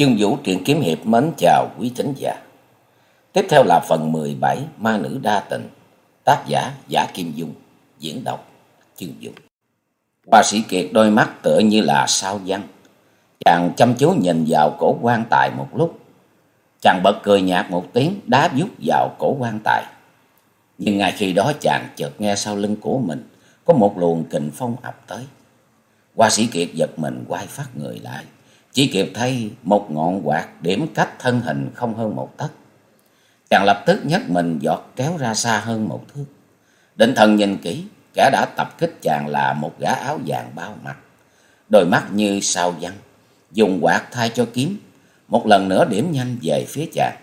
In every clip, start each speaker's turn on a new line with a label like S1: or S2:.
S1: Chương Vũ truyện kiếm hiệp mến chào quý thính giả. Tiếp theo là phần 17 Ma nữ đa tình, tác giả Giả Kim Dung, diễn đọc Chương Vũ. Hoa sĩ Kiệt đôi mắt tựa như là sao văn. Chàng chăm chú nhìn vào cổ quan tài một lúc. Chàng bật cười nhạt một tiếng đá vút vào cổ quan tài. Nhưng ngay khi đó chàng chợt nghe sau lưng của mình có một luồng kình phong ập tới. Hoa sĩ Kiệt giật mình quay phát người lại chỉ kịp thấy một ngọn quạt điểm cách thân hình không hơn một tấc. Chàng lập tức nhấc mình giọt kéo ra xa hơn một thước. Định thần nhìn kỹ, kẻ đã tập kích chàng là một gã áo vàng bao mặt. Đôi mắt như sao văn, dùng quạt thay cho kiếm, một lần nữa điểm nhanh về phía chàng.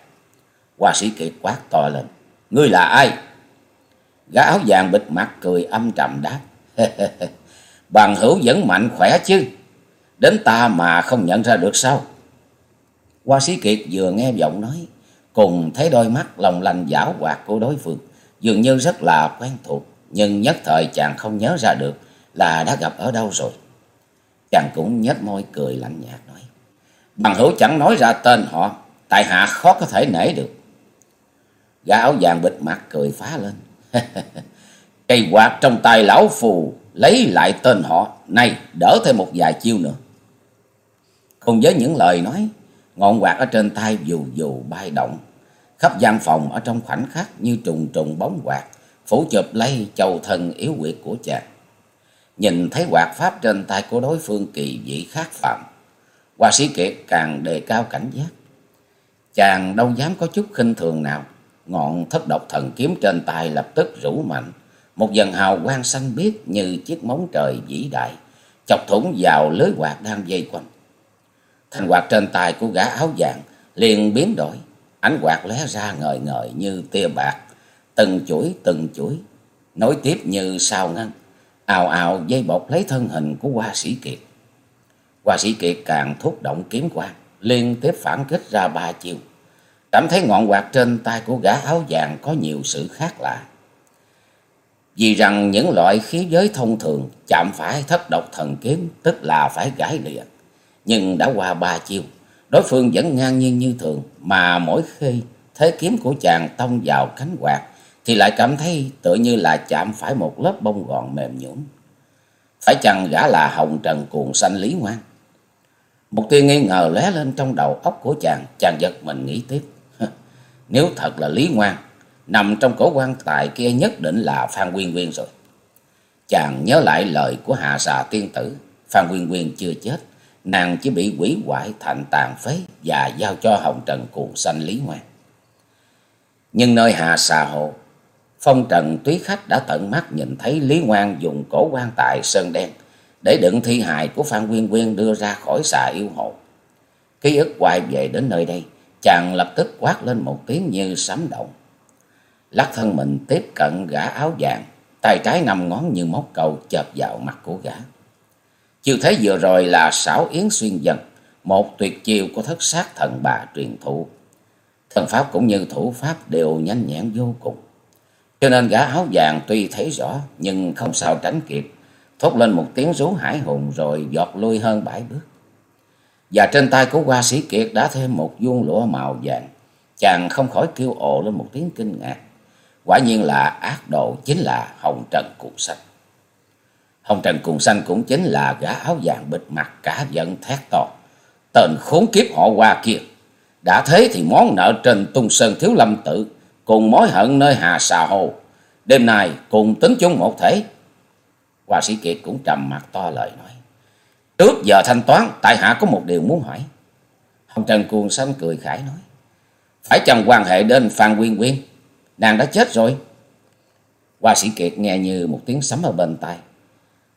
S1: Hoa sĩ kiệt quát to lên, ngươi là ai? Gã áo vàng bịt mặt cười âm trầm đáp, bằng hữu vẫn mạnh khỏe chứ. Đến ta mà không nhận ra được sao? Hoa sĩ Kiệt vừa nghe giọng nói, cùng thấy đôi mắt lòng lành giảo hoạt của đối phương, dường như rất là quen thuộc, nhưng nhất thời chàng không nhớ ra được là đã gặp ở đâu rồi. Chàng cũng nhếch môi cười lạnh nhạt nói, bằng hữu chẳng nói ra tên họ, tại hạ khó có thể nể được. Gã áo vàng bịt mặt cười phá lên. Cây quạt trong tay lão phù lấy lại tên họ, này đỡ thêm một vài chiêu nữa. Cùng với những lời nói, ngọn quạt ở trên tay dù dù bay động. Khắp gian phòng ở trong khoảnh khắc như trùng trùng bóng quạt, phủ chụp lấy chầu thân yếu quyệt của chàng. Nhìn thấy quạt pháp trên tay của đối phương kỳ dị khác phạm. Hoa sĩ kiệt càng đề cao cảnh giác. Chàng đâu dám có chút khinh thường nào. Ngọn thất độc thần kiếm trên tay lập tức rủ mạnh. Một dần hào quang xanh biếc như chiếc móng trời vĩ đại. Chọc thủng vào lưới quạt đang dây quanh. Thanh quạt trên tay của gã áo vàng liền biến đổi, ánh quạt lóe ra ngời ngời như tia bạc, từng chuỗi từng chuỗi, nối tiếp như sao ngân, ào ào dây bọc lấy thân hình của Hoa Sĩ Kiệt. Hoa Sĩ Kiệt càng thúc động kiếm quang, liên tiếp phản kích ra ba chiều. Cảm thấy ngọn quạt trên tay của gã áo vàng có nhiều sự khác lạ. Vì rằng những loại khí giới thông thường chạm phải thất độc thần kiếm tức là phải gãi liền nhưng đã qua ba chiêu, đối phương vẫn ngang nhiên như thường, mà mỗi khi thế kiếm của chàng tông vào cánh quạt, thì lại cảm thấy tự như là chạm phải một lớp bông gòn mềm nhũn. Phải chăng gã là hồng trần cuồng xanh Lý Ngoan? Một tia nghi ngờ lóe lên trong đầu óc của chàng, chàng giật mình nghĩ tiếp. Nếu thật là Lý Ngoan, nằm trong cổ quan tài kia nhất định là Phan Quyên Quyên rồi. Chàng nhớ lại lời của hạ xà tiên tử, Phan Quyên Quyên chưa chết, nàng chỉ bị quỷ hoại thành tàn phế và giao cho hồng trần cuồng sanh lý ngoan. Nhưng nơi hà xà hồ phong trần túy khách đã tận mắt nhìn thấy lý ngoan dùng cổ quan tài sơn đen để đựng thi hài của phan quyên quyên đưa ra khỏi xà yêu hồ ký ức quay về đến nơi đây, chàng lập tức quát lên một tiếng như sấm động. Lắc thân mình tiếp cận gã áo vàng, tay trái năm ngón như móc cầu chợp vào mặt của gã. Chiêu thế vừa rồi là xảo yến xuyên dần, một tuyệt chiêu của thất sát thần bà truyền thụ. Thần pháp cũng như thủ pháp đều nhanh nhẹn vô cùng. Cho nên gã áo vàng tuy thấy rõ nhưng không sao tránh kịp, thốt lên một tiếng rú hải hùng rồi giọt lui hơn bảy bước. Và trên tay của hoa sĩ kiệt đã thêm một vuông lụa màu vàng, chàng không khỏi kêu ồ lên một tiếng kinh ngạc. Quả nhiên là ác đồ chính là hồng trần cuộc sách. Hồng Trần Cùng Xanh cũng chính là gã áo vàng bịt mặt cả giận thét to. Tên khốn kiếp họ qua kia. Đã thế thì món nợ trên tung sơn thiếu lâm tự cùng mối hận nơi hà xà hồ. Đêm nay cùng tính chung một thể. Hoa sĩ Kiệt cũng trầm mặt to lời nói. Trước giờ thanh toán, tại hạ có một điều muốn hỏi. Hồng Trần Cuồng Xanh cười khải nói. Phải chăng quan hệ đến Phan Quyên Quyên? Nàng đã chết rồi. Hoa sĩ Kiệt nghe như một tiếng sấm ở bên tai.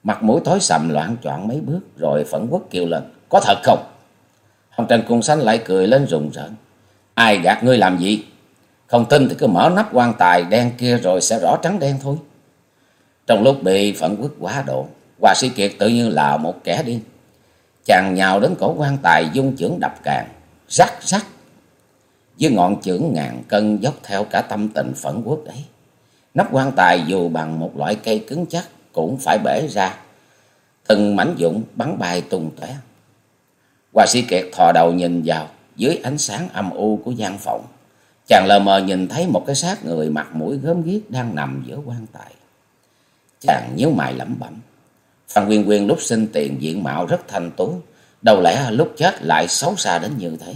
S1: Mặt mũi tối sầm loạn choạng mấy bước rồi phẫn quốc kêu lên. Có thật không? Hồng Trần Cung Xanh lại cười lên rùng rợn. Ai gạt ngươi làm gì? Không tin thì cứ mở nắp quan tài đen kia rồi sẽ rõ trắng đen thôi. Trong lúc bị phẫn quốc quá độ, Hòa Sĩ Kiệt tự như là một kẻ điên. Chàng nhào đến cổ quan tài dung chưởng đập càng, rắc rắc. Với ngọn chưởng ngàn cân dốc theo cả tâm tình phẫn quốc ấy. Nắp quan tài dù bằng một loại cây cứng chắc cũng phải bể ra. Từng mảnh dụng bắn bay tung tóe. Hoa sĩ kiệt thò đầu nhìn vào dưới ánh sáng âm u của gian phòng. Chàng lờ mờ nhìn thấy một cái xác người mặt mũi gớm ghiếc đang nằm giữa quan tài. Chàng nhíu mày lẩm bẩm. Phan Quyên Quyên lúc sinh tiền diện mạo rất thanh tú, đâu lẽ lúc chết lại xấu xa đến như thế.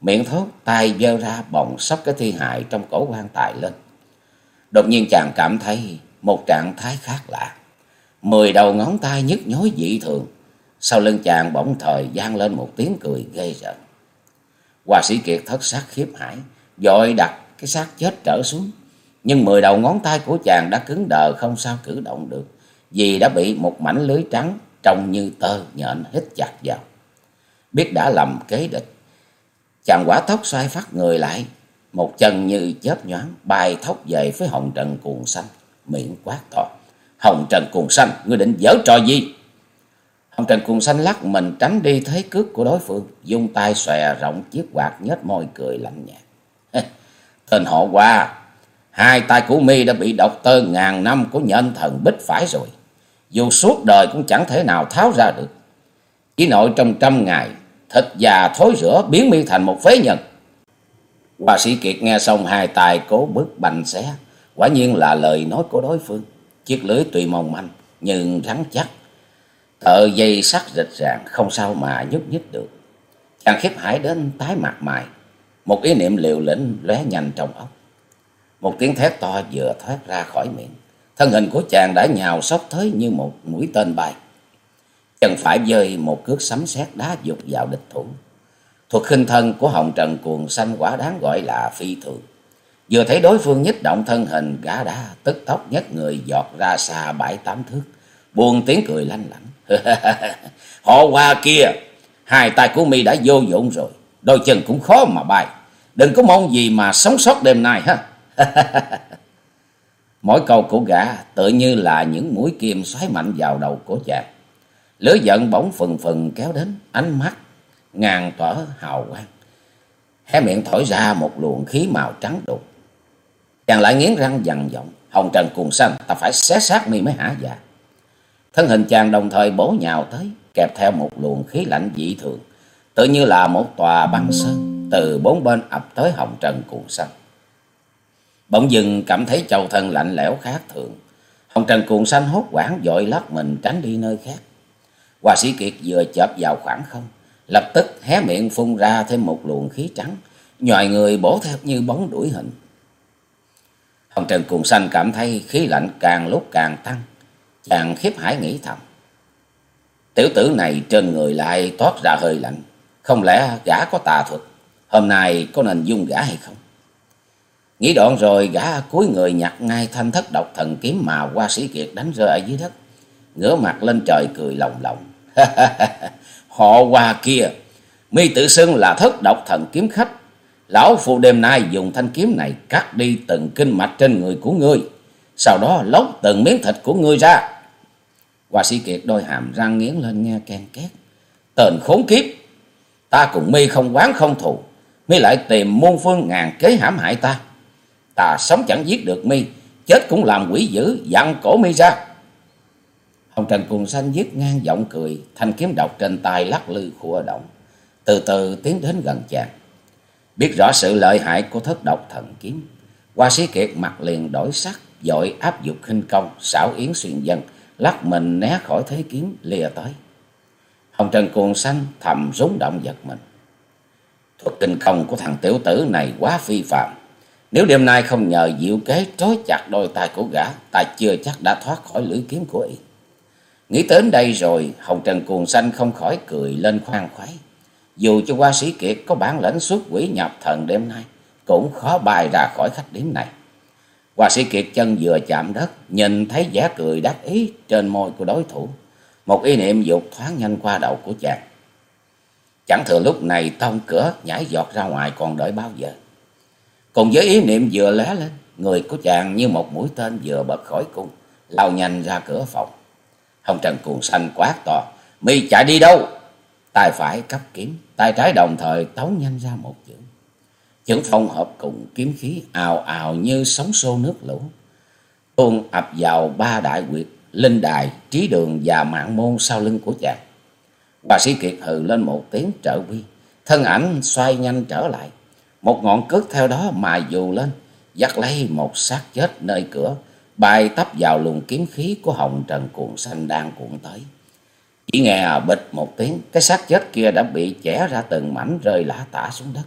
S1: Miệng thốt tay giơ ra bồng sóc cái thi hài trong cổ quan tài lên. Đột nhiên chàng cảm thấy một trạng thái khác lạ. Mười đầu ngón tay nhức nhối dị thường. Sau lưng chàng bỗng thời gian lên một tiếng cười ghê rợn. hòa sĩ Kiệt thất sắc khiếp hải, dội đặt cái xác chết trở xuống. Nhưng mười đầu ngón tay của chàng đã cứng đờ không sao cử động được, vì đã bị một mảnh lưới trắng trông như tơ nhện hít chặt vào. Biết đã lầm kế địch, chàng quả tóc xoay phát người lại, một chân như chớp nhoáng bay thốc về phía hồng trần cuồng xanh, miệng quát to. Hồng trần cuồng xanh, ngươi định giở trò gì? Hồng trần cuồng xanh lắc mình tránh đi thế cước của đối phương, dung tay xòe rộng chiếc quạt nhếch môi cười lạnh nhạt. Tên họ qua, hai tay của mi đã bị độc tơ ngàn năm của nhân thần bích phải rồi. Dù suốt đời cũng chẳng thể nào tháo ra được. Chỉ nội trong trăm ngày, thịt già thối rữa biến mi thành một phế nhân. hòa sĩ Kiệt nghe xong hai tài cố bước bành xé. Quả nhiên là lời nói của đối phương. Chiếc lưới tuy mong manh, nhưng rắn chắc. Tờ dây sắt rịch ràng, không sao mà nhúc nhích được. Chàng khiếp hải đến tái mặt mày. Một ý niệm liều lĩnh lóe nhanh trong óc. Một tiếng thét to vừa thoát ra khỏi miệng. Thân hình của chàng đã nhào sóc tới như một mũi tên bay. Chân phải dơi một cước sấm sét đá dục vào địch thủ. Thuật khinh thân của hồng trần cuồng xanh quả đáng gọi là phi thường. Vừa thấy đối phương nhích động thân hình gã đã tức tốc nhất người giọt ra xa bảy tám thước. Buồn tiếng cười lanh lảnh. Họ qua kia, hai tay của mi đã vô dụng rồi. Đôi chân cũng khó mà bay. Đừng có mong gì mà sống sót đêm nay ha. Mỗi câu của gã tự như là những mũi kim xoáy mạnh vào đầu của chàng. lửa giận bỗng phừng phừng kéo đến, ánh mắt ngàn tỏa hào quang. Hé miệng thổi ra một luồng khí màu trắng đục. Chàng lại nghiến răng dằn giọng, hồng trần cùng xanh, ta phải xé xác mi mới hả dạ. Thân hình chàng đồng thời bổ nhào tới, kẹp theo một luồng khí lạnh dị thường, tự như là một tòa băng sơn từ bốn bên ập tới hồng trần cuồng xanh. Bỗng dừng cảm thấy châu thân lạnh lẽo khác thường. Hồng trần cuồng xanh hốt quảng dội lắc mình tránh đi nơi khác. Hoa sĩ Kiệt vừa chợp vào khoảng không, lập tức hé miệng phun ra thêm một luồng khí trắng, nhòi người bổ theo như bóng đuổi hình. Hồng Trần Cuồng sanh cảm thấy khí lạnh càng lúc càng tăng, chàng khiếp hải nghĩ thầm. Tiểu tử này trên người lại toát ra hơi lạnh, không lẽ gã có tà thuật, hôm nay có nên dung gã hay không? Nghĩ đoạn rồi gã cúi người nhặt ngay thanh thất độc thần kiếm mà qua sĩ kiệt đánh rơi ở dưới đất, ngửa mặt lên trời cười lồng lộng. Họ qua kia, mi tự xưng là thất độc thần kiếm khách. Lão phụ đêm nay dùng thanh kiếm này cắt đi từng kinh mạch trên người của ngươi. Sau đó lóc từng miếng thịt của ngươi ra. Hoa sĩ kiệt đôi hàm răng nghiến lên nghe ken két. Tên khốn kiếp, ta cùng mi không quán không thù. Mi lại tìm muôn phương ngàn kế hãm hại ta. Ta sống chẳng giết được mi, chết cũng làm quỷ dữ, dặn cổ mi ra. Hồng Trần Cuồng Xanh dứt ngang giọng cười, thanh kiếm độc trên tay lắc lư khua động, từ từ tiến đến gần chàng. Biết rõ sự lợi hại của thất độc thần kiếm, Hoa Sĩ Kiệt mặt liền đổi sắc, dội áp dụng khinh công, xảo yến xuyên dân, lắc mình né khỏi thế kiếm lìa tới. Hồng Trần Cuồng Xanh thầm rúng động giật mình. Thuật kinh công của thằng tiểu tử này quá phi phạm. Nếu đêm nay không nhờ diệu kế trói chặt đôi tay của gã, ta chưa chắc đã thoát khỏi lưỡi kiếm của y. Nghĩ đến đây rồi, Hồng Trần Cuồng Xanh không khỏi cười lên khoan khoái. Dù cho qua sĩ kiệt có bản lãnh xuất quỷ nhập thần đêm nay, cũng khó bài ra khỏi khách điểm này. quan sĩ kiệt chân vừa chạm đất, nhìn thấy vẻ cười đắc ý trên môi của đối thủ. Một ý niệm dục thoáng nhanh qua đầu của chàng. Chẳng thừa lúc này tông cửa nhảy giọt ra ngoài còn đợi bao giờ. Cùng với ý niệm vừa lóe lên, người của chàng như một mũi tên vừa bật khỏi cung, lao nhanh ra cửa phòng. Hồng Trần cuồng xanh quát to. Mi chạy đi đâu? Tay phải cấp kiếm, tay trái đồng thời tấu nhanh ra một chữ. Chữ phong hợp cùng kiếm khí ào ào như sóng xô nước lũ. Tuôn ập vào ba đại quyệt, linh đài, trí đường và mạng môn sau lưng của chàng. Bà sĩ Kiệt hừ lên một tiếng trợ quy. Thân ảnh xoay nhanh trở lại. Một ngọn cước theo đó mà dù lên. Dắt lấy một xác chết nơi cửa. Bài tấp vào luồng kiếm khí của hồng trần cuộn xanh đang cuộn tới. Chỉ nghe à, bịch một tiếng. Cái xác chết kia đã bị chẻ ra từng mảnh rơi lã tả xuống đất.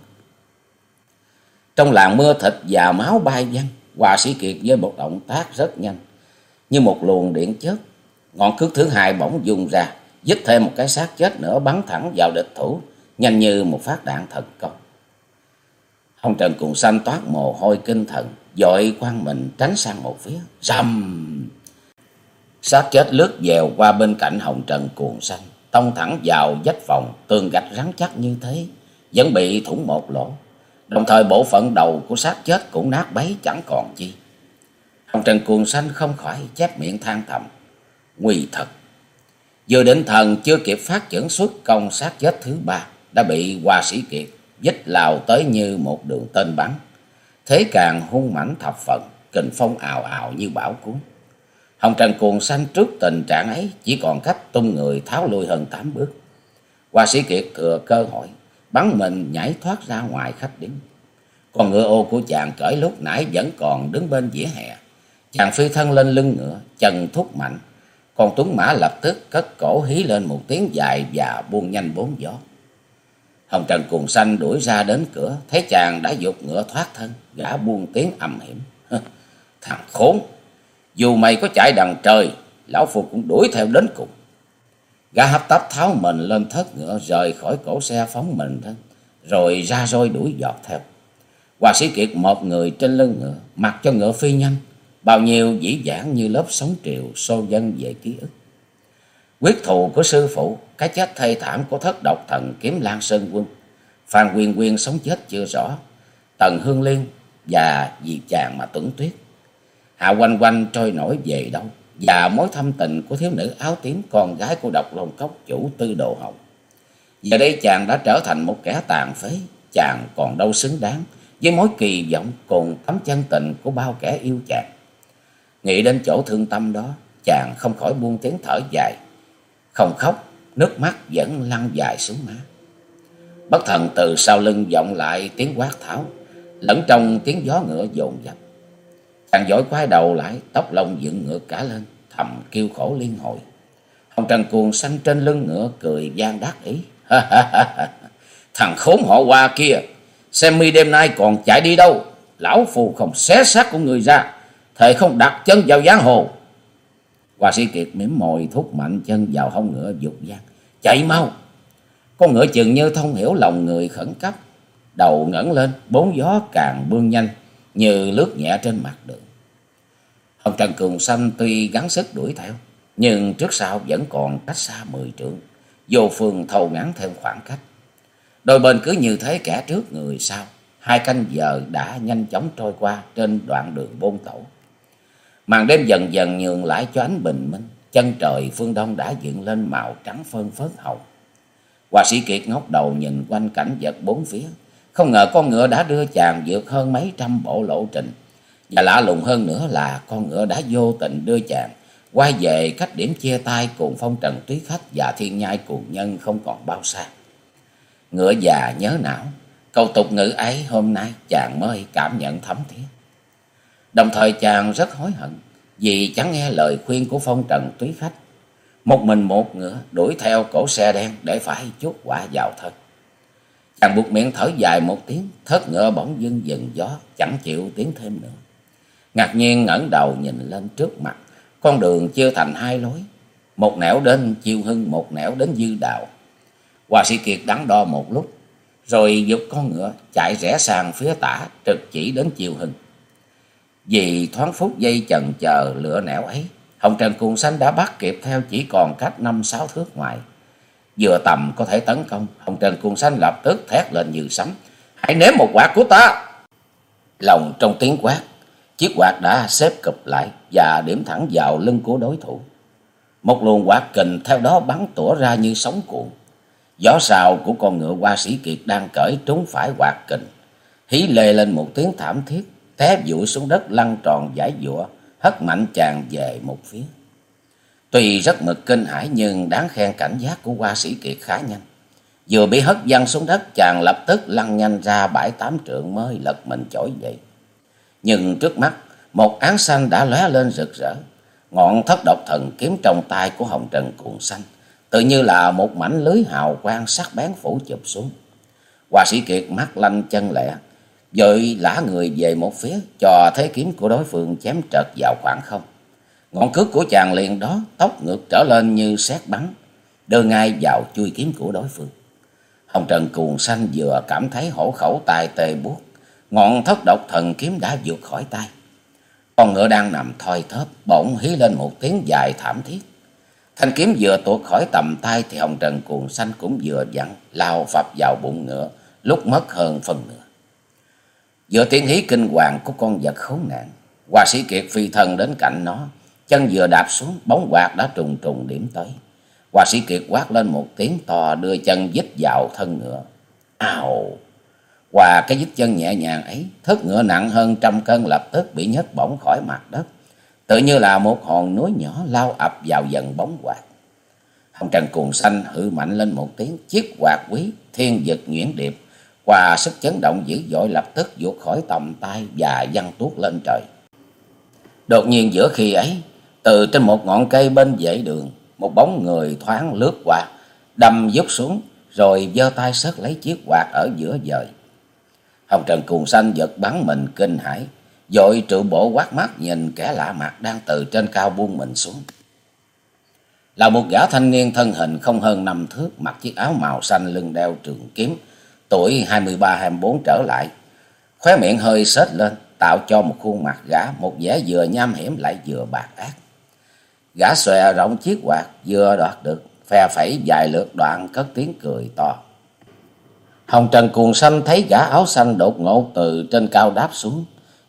S1: Trong làng mưa thịt và máu bay văng. Hòa sĩ Kiệt với một động tác rất nhanh. Như một luồng điện chớp. Ngọn cước thứ hai bỗng dùng ra dứt thêm một cái xác chết nữa bắn thẳng vào địch thủ, nhanh như một phát đạn thần công. Ông Trần cùng xanh toát mồ hôi kinh thần, dội quan mình tránh sang một phía, rầm. Xác chết lướt dèo qua bên cạnh Hồng Trần cuồng xanh, tông thẳng vào vách phòng, tường gạch rắn chắc như thế, vẫn bị thủng một lỗ. Đồng thời bộ phận đầu của xác chết cũng nát bấy chẳng còn chi. Hồng Trần cuồng xanh không khỏi chép miệng than thầm, nguy thật. Vừa định thần chưa kịp phát triển xuất công sát chết thứ ba đã bị Hoa Sĩ Kiệt dích lào tới như một đường tên bắn. Thế càng hung mãnh thập phần, kình phong ào ào như bão cuốn. Hồng Trần cuồng xanh trước tình trạng ấy chỉ còn cách tung người tháo lui hơn tám bước. Hoa Sĩ Kiệt thừa cơ hội, bắn mình nhảy thoát ra ngoài khách điếm. Còn ngựa ô của chàng cởi lúc nãy vẫn còn đứng bên vỉa hè. Chàng phi thân lên lưng ngựa, chân thúc mạnh, con Tuấn Mã lập tức cất cổ hí lên một tiếng dài và buông nhanh bốn gió. Hồng Trần Cuồng xanh đuổi ra đến cửa, thấy chàng đã dục ngựa thoát thân, gã buông tiếng âm hiểm. Thằng khốn, dù mày có chạy đằng trời, lão phu cũng đuổi theo đến cùng. Gã hấp tấp tháo mình lên thất ngựa rời khỏi cổ xe phóng mình ra rồi ra roi đuổi dọt theo. Hòa sĩ Kiệt một người trên lưng ngựa, mặc cho ngựa phi nhanh, bao nhiêu dĩ dãn như lớp sóng triều xô dân về ký ức. Quyết thù của sư phụ, cái chết thê thảm của thất độc thần kiếm Lan Sơn Quân, Phan Quyên Quyên sống chết chưa rõ, Tần Hương Liên và vì chàng mà tuấn tuyết. Hạ quanh quanh trôi nổi về đâu, và mối thâm tình của thiếu nữ áo tím con gái của độc lông cốc chủ tư đồ hồng. Giờ đây chàng đã trở thành một kẻ tàn phế, chàng còn đâu xứng đáng với mối kỳ vọng cùng tấm chân tình của bao kẻ yêu chàng. Nghĩ đến chỗ thương tâm đó, chàng không khỏi buông tiếng thở dài. Không khóc, nước mắt vẫn lăn dài xuống má. Bất thần từ sau lưng vọng lại tiếng quát tháo, lẫn trong tiếng gió ngựa dồn dập. Chàng giỏi quay đầu lại, tóc lông dựng ngựa cả lên, thầm kêu khổ liên hồi. Hồng Trần cuồng xanh trên lưng ngựa cười gian đắc ý. Thằng khốn họ qua kia, xem mi đêm nay còn chạy đi đâu. Lão phù không xé xác của người ra, thề không đặt chân vào giang hồ. Hoa sĩ Kiệt mỉm mồi thúc mạnh chân vào hông ngựa dục gian. Chạy mau! Con ngựa chừng như thông hiểu lòng người khẩn cấp. Đầu ngẩng lên, bốn gió càng bươn nhanh, như lướt nhẹ trên mặt đường. Hồng Trần Cường Xanh tuy gắng sức đuổi theo, nhưng trước sau vẫn còn cách xa mười trượng. Vô phương thâu ngắn thêm khoảng cách. Đôi bên cứ như thế kẻ trước người sau. Hai canh giờ đã nhanh chóng trôi qua trên đoạn đường bôn tẩu. Màn đêm dần dần nhường lại cho ánh bình minh. Chân trời phương đông đã dựng lên màu trắng phân phớt hồng. Hòa sĩ Kiệt ngóc đầu nhìn quanh cảnh vật bốn phía. Không ngờ con ngựa đã đưa chàng vượt hơn mấy trăm bộ lộ trình. Và lạ lùng hơn nữa là con ngựa đã vô tình đưa chàng quay về cách điểm chia tay cùng phong trần trí khách và thiên nhai cuồng nhân không còn bao xa. Ngựa già nhớ não, câu tục ngữ ấy hôm nay chàng mới cảm nhận thấm thiết. Đồng thời chàng rất hối hận vì chẳng nghe lời khuyên của phong trần túy khách. Một mình một ngựa đuổi theo cổ xe đen để phải chút quả vào thân. Chàng buộc miệng thở dài một tiếng, thớt ngựa bỗng dưng dừng gió, chẳng chịu tiến thêm nữa. Ngạc nhiên ngẩng đầu nhìn lên trước mặt, con đường chưa thành hai lối. Một nẻo đến chiêu hưng, một nẻo đến dư đạo. Hòa sĩ Kiệt đắn đo một lúc, rồi giục con ngựa chạy rẽ sang phía tả trực chỉ đến chiêu hưng. Vì thoáng phút giây chần chờ lửa nẻo ấy, Hồng Trần Cuồng Xanh đã bắt kịp theo chỉ còn cách năm sáu thước ngoài. Vừa tầm có thể tấn công, Hồng Trần Cuồng Xanh lập tức thét lên như sấm. Hãy ném một quạt của ta! Lòng trong tiếng quát, chiếc quạt đã xếp cụp lại và điểm thẳng vào lưng của đối thủ. Một luồng quạt kình theo đó bắn tủa ra như sóng cuộn. Gió sào của con ngựa hoa sĩ kiệt đang cởi trúng phải quạt kình. Hí lê lên một tiếng thảm thiết té vụi xuống đất lăn tròn giải dụa, hất mạnh chàng về một phía. Tuy rất mực kinh hãi nhưng đáng khen cảnh giác của hoa sĩ kiệt khá nhanh. Vừa bị hất văng xuống đất, chàng lập tức lăn nhanh ra bãi tám trượng mới lật mình chổi dậy. Nhưng trước mắt, một án xanh đã lóe lên rực rỡ. Ngọn thất độc thần kiếm trong tay của Hồng Trần cuộn xanh. Tự như là một mảnh lưới hào quang sắc bén phủ chụp xuống. Hoa sĩ kiệt mắt lanh chân lẹ. Rồi lả người về một phía, cho thế kiếm của đối phương chém trật vào khoảng không. Ngọn cước của chàng liền đó tóc ngược trở lên như xét bắn. Đưa ngay vào chui kiếm của đối phương. Hồng Trần cuồng xanh vừa cảm thấy hổ khẩu tài tê buốt. Ngọn thất độc thần kiếm đã vượt khỏi tay. Con ngựa đang nằm thoi thóp, bỗng hí lên một tiếng dài thảm thiết. Thanh kiếm vừa tuột khỏi tầm tay thì Hồng Trần cuồng xanh cũng vừa dặn, lao phập vào bụng ngựa, lúc mất hơn phần nửa. Giữa tiếng hí kinh hoàng của con vật khốn nạn, Hoa sĩ Kiệt phi thân đến cạnh nó, chân vừa đạp xuống, bóng quạt đã trùng trùng điểm tới. hòa sĩ Kiệt quát lên một tiếng to, đưa chân dít vào thân ngựa. Ào! Qua cái dít chân nhẹ nhàng ấy, thất ngựa nặng hơn trăm cân lập tức bị nhấc bổng khỏi mặt đất. Tự như là một hòn núi nhỏ lao ập vào dần bóng quạt. Hồng Trần cuồng xanh hự mạnh lên một tiếng, chiếc quạt quý, thiên vực nhuyễn điệp. Qua sức chấn động dữ dội lập tức vụt khỏi tầm tay và văng tuốt lên trời. Đột nhiên giữa khi ấy, từ trên một ngọn cây bên dãy đường, một bóng người thoáng lướt qua, đâm dốc xuống, rồi giơ tay sớt lấy chiếc quạt ở giữa dời. Hồng Trần Cuồng Xanh giật bắn mình kinh hãi, dội trụ bộ quát mắt nhìn kẻ lạ mặt đang từ trên cao buông mình xuống. Là một gã thanh niên thân hình không hơn năm thước, mặc chiếc áo màu xanh lưng đeo trường kiếm, tuổi hai mươi ba hai mươi bốn trở lại. Khóe miệng hơi xếch lên, tạo cho một khuôn mặt gã một vẻ vừa nham hiểm lại vừa bạc ác. Gã xòe rộng chiếc quạt vừa đoạt được, phe phẩy dài lượt đoạn cất tiếng cười to. Hồng Trần cuồng xanh thấy gã áo xanh đột ngột từ trên cao đáp xuống,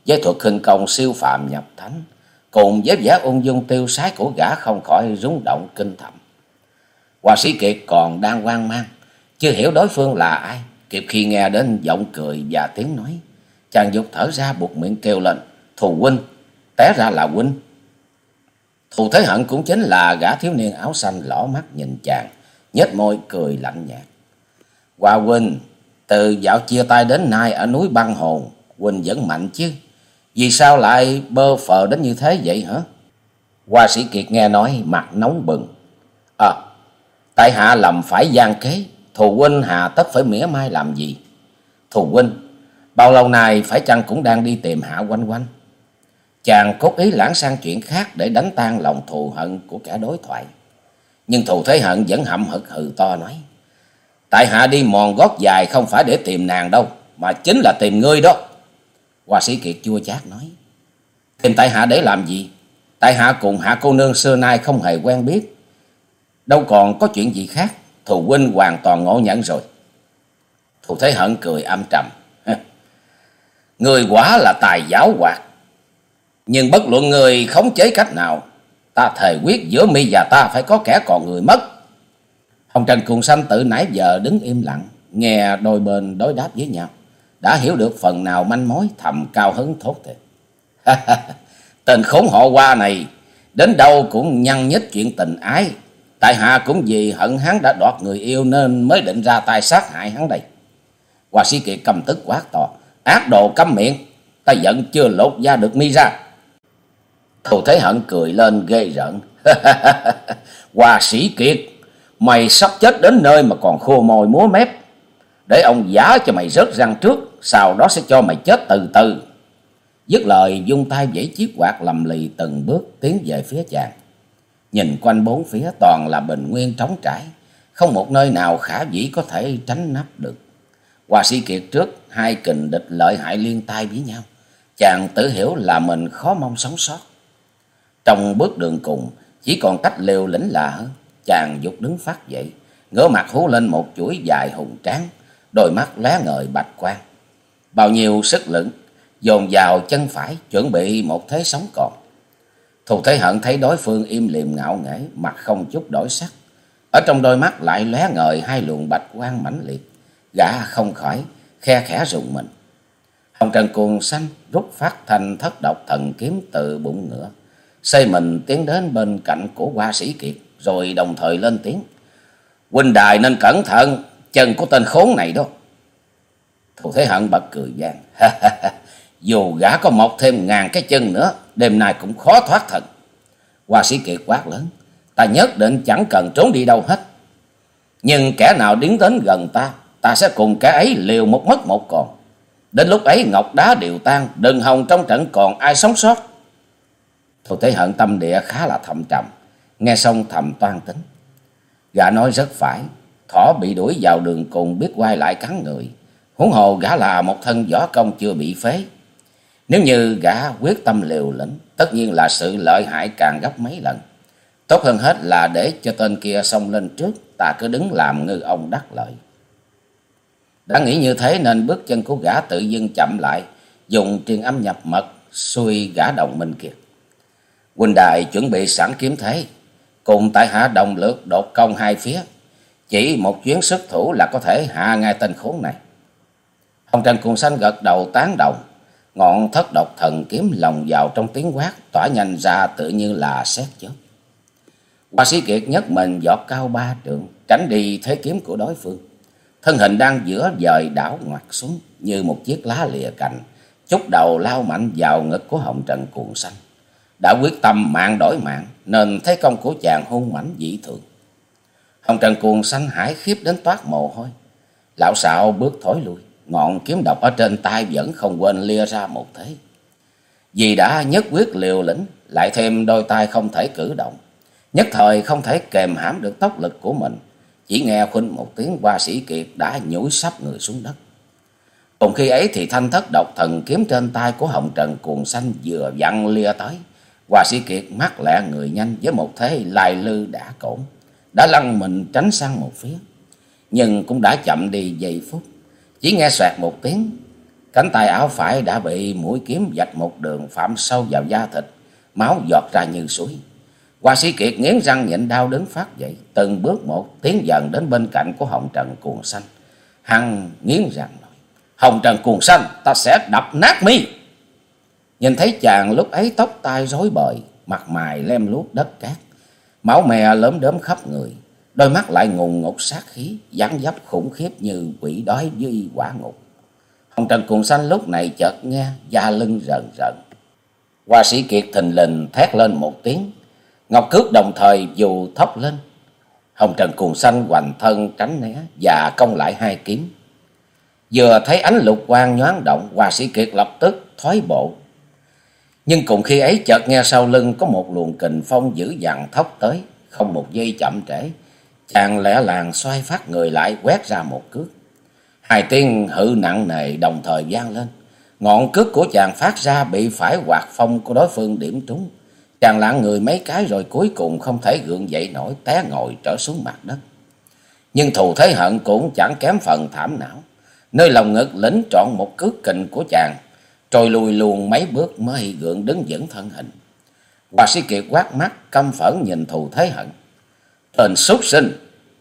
S1: với thuật khinh công siêu phàm nhập thánh, cùng với vẻ ung dung tiêu sái của gã không khỏi rúng động kinh thầm. Hoa sĩ Kiệt còn đang hoang mang, chưa hiểu đối phương là ai, kịp khi nghe đến giọng cười và tiếng nói. Chàng dục thở ra buộc miệng kêu lên, thù huynh, té ra là huynh. Thù Thế Hận cũng chính là gã thiếu niên áo xanh lỏ mắt nhìn chàng, nhếch môi cười lạnh nhạt. Hoa huynh, từ dạo chia tay đến nay ở núi băng hồn, huynh vẫn mạnh chứ. Vì sao lại bơ phờ đến như thế vậy hả? Hoa sĩ Kiệt nghe nói mặt nóng bừng. À, tại hạ lầm phải gian kế, thù huynh hà tất phải mỉa mai làm gì? Thù huynh, bao lâu nay phải chăng cũng đang đi tìm hạ quanh quanh? Chàng cốt ý lãng sang chuyện khác để đánh tan lòng thù hận của kẻ đối thoại. Nhưng thù thế hận vẫn hậm hực hừ to nói. Tại hạ đi mòn gót dài không phải để tìm nàng đâu, mà chính là tìm ngươi đó. Hoa sĩ Kiệt chua chát nói. Tìm tại hạ để làm gì? Tại hạ cùng hạ cô nương xưa nay không hề quen biết. Đâu còn có chuyện gì khác. Thù huynh hoàn toàn ngộ nhận rồi. Thù Thế Hận cười âm trầm. Người quả là tài giáo hoạt. Nhưng bất luận người khống chế cách nào. Ta thề quyết giữa mi và ta phải có kẻ còn người mất. Hồng Trần cùng sanh tự nãy giờ đứng im lặng. Nghe đôi bên đối đáp với nhau đã hiểu được phần nào manh mối thầm cao hứng thốt thiệt. Tên khốn họ qua này, đến đâu cũng nhăn nhít chuyện tình ái. Tại hạ cũng vì hận hắn đã đoạt người yêu nên mới định ra tay sát hại hắn đây. Hoa sĩ kiệt cầm tức quát to, ác đồ câm miệng, ta giận chưa lột da được mi ra. Thù Thế Hận cười lên ghê rợn. hòa sĩ kiệt, mày sắp chết đến nơi mà còn khô môi múa mép. Để ông giả cho mày rớt răng trước sau đó sẽ cho mày chết từ từ. Dứt lời dung tay dãy chiếc quạt lầm lì từng bước tiến về phía chàng. Nhìn quanh bốn phía toàn là bình nguyên trống trải, không một nơi nào khả dĩ có thể tránh nắp được. Hòa sĩ kiệt trước, hai kình địch lợi hại liên tay với nhau. Chàng tự hiểu là mình khó mong sống sót. Trong bước đường cùng, chỉ còn cách liều lĩnh lạ hơn. Chàng dục đứng phát dậy, ngửa mặt hú lên một chuỗi dài hùng tráng, đôi mắt lóe ngời bạch quang. Bao nhiêu sức lực dồn vào chân phải chuẩn bị một thế sống còn. Thù Thế Hận thấy đối phương im liềm ngạo nghễ, mặt không chút đổi sắc. Ở trong đôi mắt lại lóe ngời hai luồng bạch quang mãnh liệt. Gã không khỏi, khe khẽ rùng mình. Hồng Trần cuồng xanh rút phát thành thất độc thần kiếm từ bụng ngựa xây mình tiến đến bên cạnh của hoa sĩ kiệt, rồi đồng thời lên tiếng. Huynh đài nên cẩn thận, chân của tên khốn này đó. Thù thế hận bật cười gian dù gã có mọc thêm ngàn cái chân nữa, đêm nay cũng khó thoát thần hoa sĩ kiệt quát lớn. Ta nhất định chẳng cần trốn đi đâu hết. Nhưng kẻ nào đứng đến gần ta ta sẽ cùng kẻ ấy liều một mất một còn. Đến lúc ấy ngọc đá đều tan, đừng hòng trong trận còn ai sống sót. Thôi Thế Hận tâm địa khá là thầm trầm, nghe xong thầm toan tính. Gã nói rất phải, thỏ bị đuổi vào đường cùng biết quay lại cắn người. Huống hồ gã là một thân võ công chưa bị phế. Nếu như gã quyết tâm liều lĩnh, tất nhiên là sự lợi hại càng gấp mấy lần. Tốt hơn hết là để cho tên kia xông lên trước, ta cứ đứng làm ngư ông đắc lợi. Đã nghĩ như thế nên bước chân của gã tự dưng chậm lại, dùng truyền âm nhập mật, xuôi gã đồng minh kiệt. Huynh đài chuẩn bị sẵn kiếm thế, cùng tại hạ đồng lượt đột công hai phía. Chỉ một chuyến xuất thủ là có thể hạ ngay tên khốn này. Hồng Trần Cuồng Xanh gật đầu tán đồng, ngọn thất độc thần kiếm lòng vào trong tiếng quát, tỏa nhanh ra tự như là xét chớp. Hoa sĩ Kiệt nhất mình giọt cao ba trượng, tránh đi thế kiếm của đối phương. Thân hình đang giữa dời đảo ngoặt xuống như một chiếc lá lìa cành, chút đầu lao mạnh vào ngực của Hồng Trần Cuồng Xanh đã quyết tâm mạng đổi mạng nên thấy công của chàng hung mãnh dị thường. Hồng Trần cuồng xanh hải khiếp đến toát mồ hôi. Lão xạo bước thối lui, ngọn kiếm độc ở trên tay vẫn không quên lia ra một thế. Vì đã nhất quyết liều lĩnh, lại thêm đôi tay không thể cử động. Nhất thời không thể kềm hãm được tốc lực của mình. Chỉ nghe khuynh một tiếng qua sĩ kiệt đã nhủi sắp người xuống đất. Cùng khi ấy thì thanh thất độc thần kiếm trên tay của Hồng Trần cuồng xanh vừa vặn lia tới Hòa sĩ Kiệt mắt lẹ người nhanh với một thế lai lư đã cổn, đã lăn mình tránh sang một phía. Nhưng cũng đã chậm đi giây phút, chỉ nghe xoẹt một tiếng, cánh tay áo phải đã bị mũi kiếm vạch một đường phạm sâu vào da thịt, máu giọt ra như suối. Hòa sĩ Kiệt nghiến răng nhịn đau đứng phát dậy, từng bước một tiến dần đến bên cạnh của Hồng Trần Cuồng Xanh. Hằng nghiến răng nói, Hồng Trần Cuồng Xanh, ta sẽ đập nát mi. Nhìn thấy chàng lúc ấy tóc tai rối bời, mặt mày lem luốc đất cát, máu me lớn đớm khắp người, đôi mắt lại ngùng ngục sát khí, dáng dấp khủng khiếp như quỷ đói dưới quả ngục. Hồng Trần Cuồng Xanh lúc này chợt nghe da lưng rần rần. Hoa sĩ Kiệt thình lình thét lên một tiếng, Ngọc Cước đồng thời dù thốc lên. Hồng Trần Cuồng Xanh hoành thân tránh né và công lại hai kiếm. Vừa thấy ánh lục quang nhoáng động, Hoa sĩ Kiệt lập tức thoái bộ, nhưng cùng khi ấy chợt nghe sau lưng có một luồng kình phong dữ dằn thốc tới, không một giây chậm trễ. Chàng lẽ làng xoay phát người lại quét ra một cước. Hai tiếng hự nặng nề đồng thời vang lên. Ngọn cước của chàng phát ra bị phải quạt phong của đối phương điểm trúng. Chàng lạng người mấy cái rồi cuối cùng không thể gượng dậy nổi té ngồi trở xuống mặt đất. Nhưng thù thế hận cũng chẳng kém phần thảm não. Nơi lòng ngực lính trọn một cước kình của chàng trôi lùi luồn mấy bước mới gượng đứng vững thân hình. Bà sĩ kiệt quát mắt căm phẫn nhìn thù thế hận. Tên súc sinh,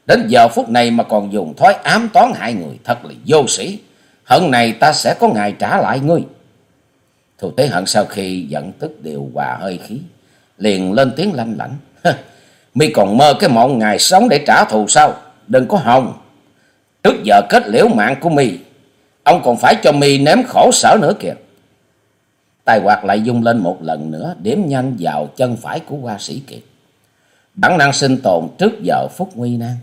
S1: đến giờ phút này mà còn dùng thói ám toán hại người, thật là vô sĩ. Hận này ta sẽ có ngày trả lại ngươi. Thù thế hận sau khi giận tức điều hòa hơi khí, liền lên tiếng lanh lảnh. Mi còn mơ cái mộng ngày sống để trả thù sao? Đừng có hòng. Trước giờ kết liễu mạng của mi, ông còn phải cho mi nếm khổ sở nữa kìa. Tài quạt lại dung lên một lần nữa, điểm nhanh vào chân phải của hoa sĩ kiệt. Bản năng sinh tồn trước giờ phút nguy nan.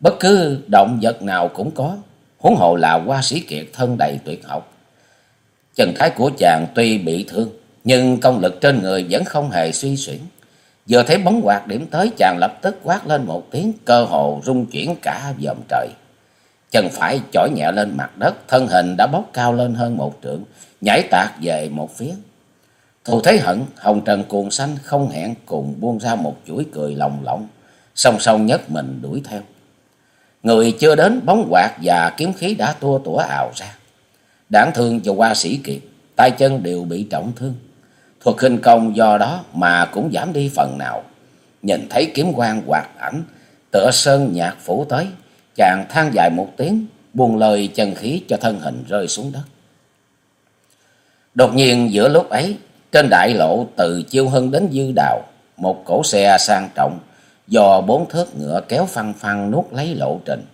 S1: Bất cứ động vật nào cũng có, huống hộ là hoa sĩ kiệt thân đầy tuyệt học. Chân thái của chàng tuy bị thương, nhưng công lực trên người vẫn không hề suy xuyển. Vừa thấy bóng quạt điểm tới chàng lập tức quát lên một tiếng cơ hồ rung chuyển cả dòm trời. Chân phải chỏi nhẹ lên mặt đất, thân hình đã bốc cao lên hơn một trượng, nhảy tạc về một phía. Thù thấy hận, hồng trần cuồng xanh không hẹn cùng buông ra một chuỗi cười lòng lỏng, song song nhất mình đuổi theo. Người chưa đến bóng quạt và kiếm khí đã tua tủa ào ra. Đảng thương cho qua sĩ kiệt, tay chân đều bị trọng thương. Thuật khinh công do đó mà cũng giảm đi phần nào. Nhìn thấy kiếm quang quạt ảnh, tựa sơn nhạc phủ tới, chàng than dài một tiếng, buông lời chân khí cho thân hình rơi xuống đất. Đột nhiên giữa lúc ấy, trên đại lộ từ Chiêu Hưng đến Dư Đào, một cổ xe sang trọng do bốn thước ngựa kéo phăng phăng nuốt lấy lộ trình.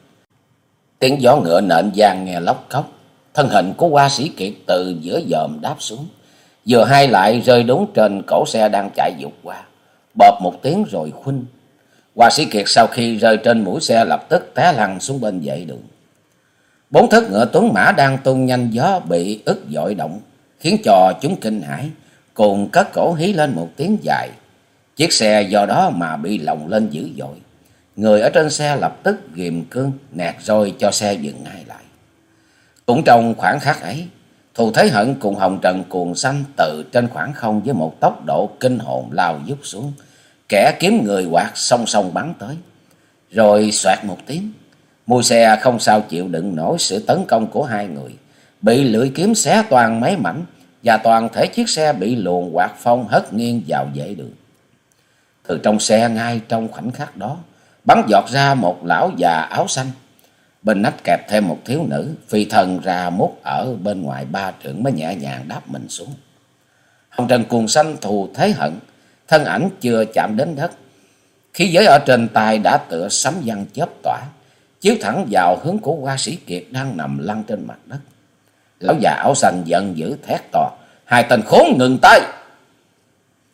S1: Tiếng gió ngựa nện vang nghe lóc cốc, thân hình của hoa sĩ kiệt từ giữa dòm đáp xuống, vừa hai lại rơi đúng trên cổ xe đang chạy dục qua, bợp một tiếng rồi khuynh. Hoa sĩ kiệt sau khi rơi trên mũi xe lập tức té lăn xuống bên vệ đường. Bốn thất ngựa tuấn mã đang tung nhanh gió bị ức dội động, khiến cho chúng kinh hãi, cùng cất cổ hí lên một tiếng dài. Chiếc xe do đó mà bị lồng lên dữ dội. Người ở trên xe lập tức ghìm cương, nẹt rồi cho xe dừng ngay lại. Cũng trong khoảng khắc ấy, Thù Thế Hận cùng Hồng Trần cuồng xanh từ trên khoảng không với một tốc độ kinh hồn lao dút xuống. Kẻ kiếm người quạt song song bắn tới. Rồi xoẹt một tiếng, mui xe không sao chịu đựng nổi sự tấn công của hai người. Bị lưỡi kiếm xé toàn mấy mảnh và toàn thể chiếc xe bị luồn quạt phong hất nghiêng vào vệ đường. Từ trong xe ngay trong khoảnh khắc đó, bắn giọt ra một lão già áo xanh. Bên nách kẹp thêm một thiếu nữ, phi thần ra mút ở bên ngoài ba trưởng mới nhẹ nhàng đáp mình xuống. Hồng Trần cuồng xanh thù thế hận, thân ảnh chưa chạm đến đất. Khí giới ở trên tay đã tựa sấm văn chớp tỏa, chiếu thẳng vào hướng của hoa sĩ Kiệt đang nằm lăn trên mặt đất. Lão già áo xanh giận dữ thét to, hai tên khốn ngừng tay!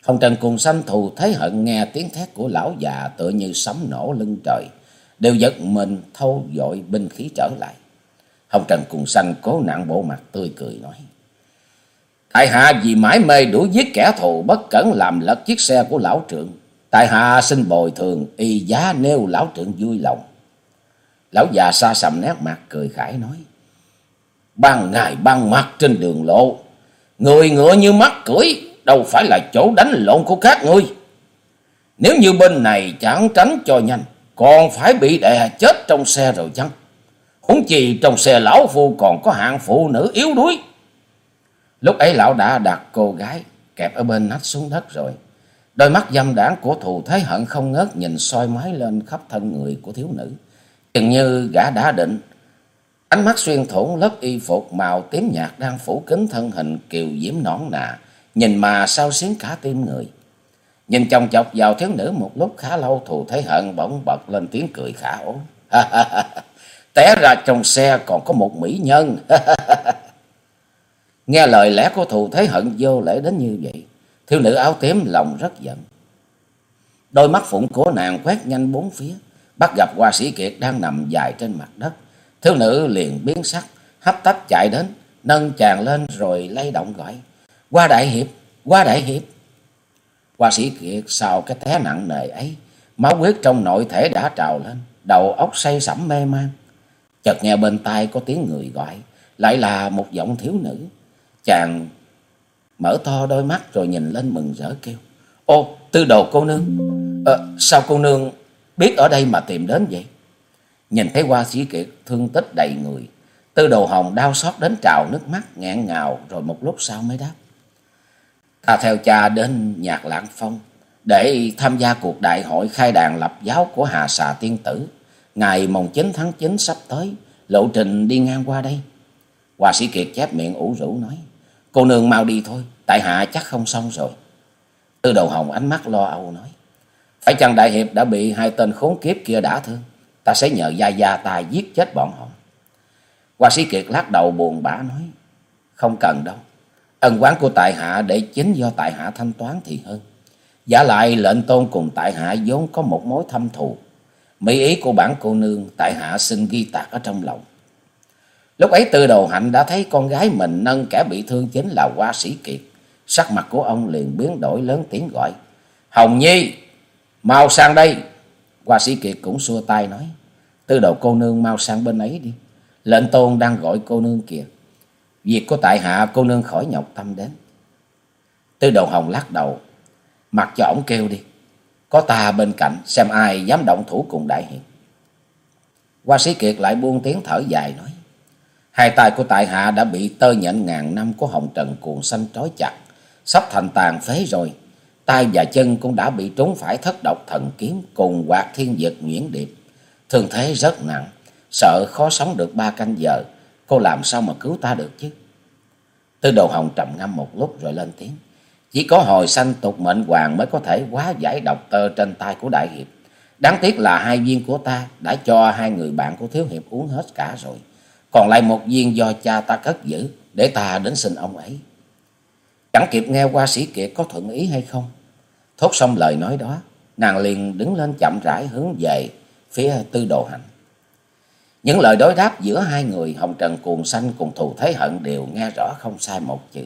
S1: Hồng Trần cùng xanh thù thấy hận nghe tiếng thét của lão già tựa như sấm nổ lưng trời, đều giật mình thâu dội binh khí trở lại. Hồng Trần cùng xanh cố nặng bộ mặt tươi cười nói. Tại hạ vì mãi mê đuổi giết kẻ thù bất cẩn làm lật chiếc xe của lão trưởng. Tại hạ xin bồi thường y giá nêu lão trưởng vui lòng. Lão già xa sầm nét mặt cười khải nói. Ban ngày ban mặt trên đường lộ, người ngựa như mắt cưỡi đâu phải là chỗ đánh lộn của các ngươi. Nếu như bên này chẳng tránh cho nhanh, còn phải bị đè chết trong xe rồi chăng? Huống chi trong xe lão phu còn có hạng phụ nữ yếu đuối. Lúc ấy lão đã đặt cô gái kẹp ở bên nách xuống đất rồi. Đôi mắt dâm đảng của thù thế hận không ngớt nhìn soi mái lên khắp thân người của thiếu nữ. Chừng như gã đã định. Ánh mắt xuyên thủng lớp y phục màu tím nhạt đang phủ kín thân hình kiều diễm nõn nà, nhìn mà sao xiến cả tim người. Nhìn chồng chọc vào thiếu nữ một lúc khá lâu, thù thấy hận bỗng bật lên tiếng cười khả ố. Té ra trong xe còn có một mỹ nhân. Nghe lời lẽ của thù thấy hận vô lễ đến như vậy. Thiếu nữ áo tím lòng rất giận. Đôi mắt phụng của nàng quét nhanh bốn phía. Bắt gặp hoa sĩ kiệt đang nằm dài trên mặt đất. Thiếu nữ liền biến sắc, hấp tấp chạy đến, nâng chàng lên rồi lay động gọi. Qua đại hiệp, qua đại hiệp. Hoa sĩ Kiệt sau cái té nặng nề ấy, máu huyết trong nội thể đã trào lên, đầu óc say sẩm mê man. Chợt nghe bên tai có tiếng người gọi, lại là một giọng thiếu nữ. Chàng mở to đôi mắt rồi nhìn lên mừng rỡ kêu. Ô, tư đồ cô nương, à, sao cô nương biết ở đây mà tìm đến vậy? Nhìn thấy hoa sĩ kiệt thương tích đầy người, tư đồ hồng đau xót đến trào nước mắt ngẹn ngào rồi một lúc sau mới đáp. Ta theo cha đến nhạc lãng phong để tham gia cuộc đại hội khai đàn lập giáo của Hà Xà Tiên Tử. Ngày mồng 9 tháng 9 sắp tới, lộ trình đi ngang qua đây. Hòa sĩ Kiệt chép miệng ủ rũ nói, cô nương mau đi thôi, tại hạ chắc không xong rồi. Tư đầu hồng ánh mắt lo âu nói, phải chăng đại hiệp đã bị hai tên khốn kiếp kia đả thương? Ta sẽ nhờ gia gia ta giết chết bọn họ. hoa sĩ Kiệt lắc đầu buồn bã nói, không cần đâu. Ân quán của tại hạ để chính do tại hạ thanh toán thì hơn. Giả lại lệnh tôn cùng tại hạ vốn có một mối thâm thù. Mỹ ý của bản cô nương tại hạ xin ghi tạc ở trong lòng. Lúc ấy tư đầu hạnh đã thấy con gái mình nâng kẻ bị thương chính là hoa sĩ kiệt. Sắc mặt của ông liền biến đổi lớn tiếng gọi. Hồng Nhi, mau sang đây. Hoa sĩ kiệt cũng xua tay nói. Tư đầu cô nương mau sang bên ấy đi. Lệnh tôn đang gọi cô nương kìa. Việc của tại hạ cô nương khỏi nhọc tâm đến. Tư đầu hồng lắc đầu. Mặc cho ổng kêu đi. Có ta bên cạnh xem ai dám động thủ cùng đại hiền. Hoa sĩ Kiệt lại buông tiếng thở dài nói. Hai tay của tại hạ đã bị tơ nhện ngàn năm của hồng trần cuồng xanh trói chặt. Sắp thành tàn phế rồi. tay và chân cũng đã bị trúng phải thất độc thần kiếm cùng quạt thiên dực nguyễn điệp. Thương thế rất nặng. Sợ khó sống được ba canh giờ. Cô làm sao mà cứu ta được chứ? Tư đồ hồng trầm ngâm một lúc rồi lên tiếng. Chỉ có hồi sanh tục mệnh hoàng mới có thể quá giải độc tơ trên tay của Đại Hiệp. Đáng tiếc là hai viên của ta đã cho hai người bạn của Thiếu Hiệp uống hết cả rồi. Còn lại một viên do cha ta cất giữ để ta đến xin ông ấy. Chẳng kịp nghe qua sĩ kiệt có thuận ý hay không. Thốt xong lời nói đó, nàng liền đứng lên chậm rãi hướng về phía tư đồ hạnh. Những lời đối đáp giữa hai người Hồng Trần Cuồng Xanh cùng thù thế hận đều nghe rõ không sai một chữ.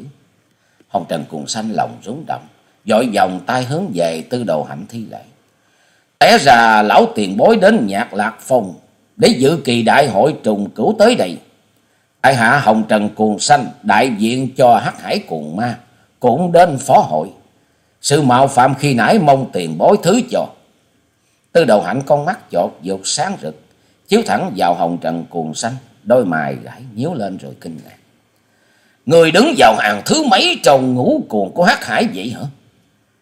S1: Hồng Trần Cuồng Xanh lòng rúng động, dội vòng tay hướng về tư đồ hạnh thi lệ. Té ra lão tiền bối đến nhạc lạc phong để dự kỳ đại hội trùng cửu tới đây. Tại hạ Hồng Trần Cuồng Xanh đại diện cho hắc hải cuồng ma cũng đến phó hội. Sự mạo phạm khi nãy mong tiền bối thứ cho. Tư đầu hạnh con mắt chột dột sáng rực, chiếu thẳng vào hồng trần cuồng xanh, đôi mày gãi nhíu lên rồi kinh ngạc. Người đứng vào hàng thứ mấy trong ngũ cuồng của hát hải vậy hả?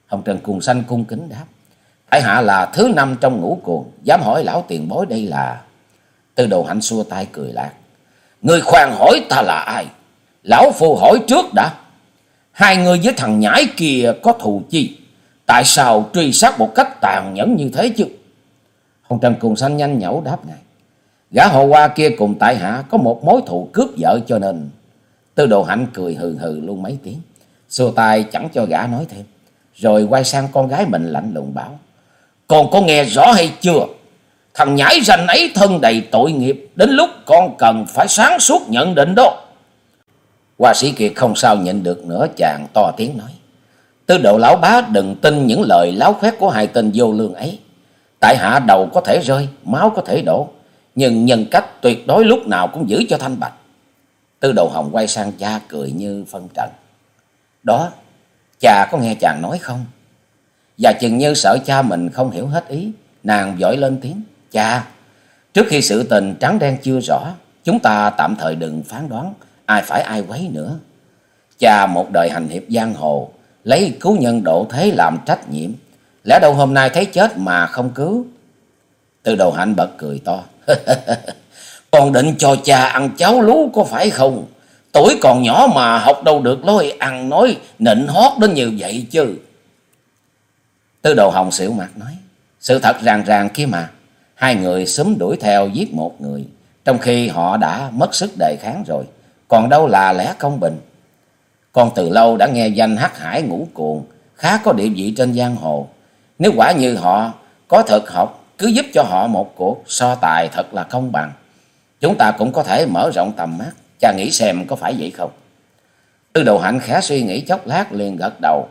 S1: Hồng trần cuồng xanh cung kính đáp. Tại hạ là thứ năm trong ngũ cuồng, dám hỏi lão tiền bối đây là... Tư đồ hạnh xua tay cười lạc. Người khoan hỏi ta là ai? Lão phu hỏi trước đã. Hai người với thằng nhãi kia có thù chi? Tại sao truy sát một cách tàn nhẫn như thế chứ? Ông Trần Cùng sanh nhanh nhẩu đáp ngài. Gã hồ hoa kia cùng tại hạ có một mối thù cướp vợ cho nên. Tư đồ hạnh cười hừ hừ luôn mấy tiếng. Xua tay chẳng cho gã nói thêm. Rồi quay sang con gái mình lạnh lùng bảo. Con có nghe rõ hay chưa? Thằng nhãi ranh ấy thân đầy tội nghiệp. Đến lúc con cần phải sáng suốt nhận định đó. Hoa sĩ Kiệt không sao nhận được nữa, chàng to tiếng nói. Tư độ lão bá đừng tin những lời láo khoét của hai tên vô lương ấy. Tại hạ đầu có thể rơi, máu có thể đổ. Nhưng nhân cách tuyệt đối lúc nào cũng giữ cho thanh bạch. Tư đầu hồng quay sang cha cười như phân trận. Đó, cha có nghe chàng nói không? Và chừng như sợ cha mình không hiểu hết ý, nàng vội lên tiếng. Cha, trước khi sự tình trắng đen chưa rõ, chúng ta tạm thời đừng phán đoán ai phải ai quấy nữa. Cha một đời hành hiệp giang hồ, lấy cứu nhân độ thế làm trách nhiệm. Lẽ đâu hôm nay thấy chết mà không cứu. Từ đầu hạnh bật cười to. Còn định cho cha ăn cháo lú có phải không? Tuổi còn nhỏ mà học đâu được lối ăn nói, nịnh hót đến như vậy chứ. Tư đồ hồng xỉu mặt nói. Sự thật ràng ràng kia mà. Hai người xúm đuổi theo giết một người. Trong khi họ đã mất sức đề kháng rồi. Còn đâu là lẽ công bình. Con từ lâu đã nghe danh hắc hải ngũ cuồng. Khá có địa vị trên giang hồ. Nếu quả như họ có thực học. Cứ giúp cho họ một cuộc so tài thật là công bằng. Chúng ta cũng có thể mở rộng tầm mắt. Cha nghĩ xem có phải vậy không? Tư đồ hạnh khá suy nghĩ chốc lát liền gật đầu.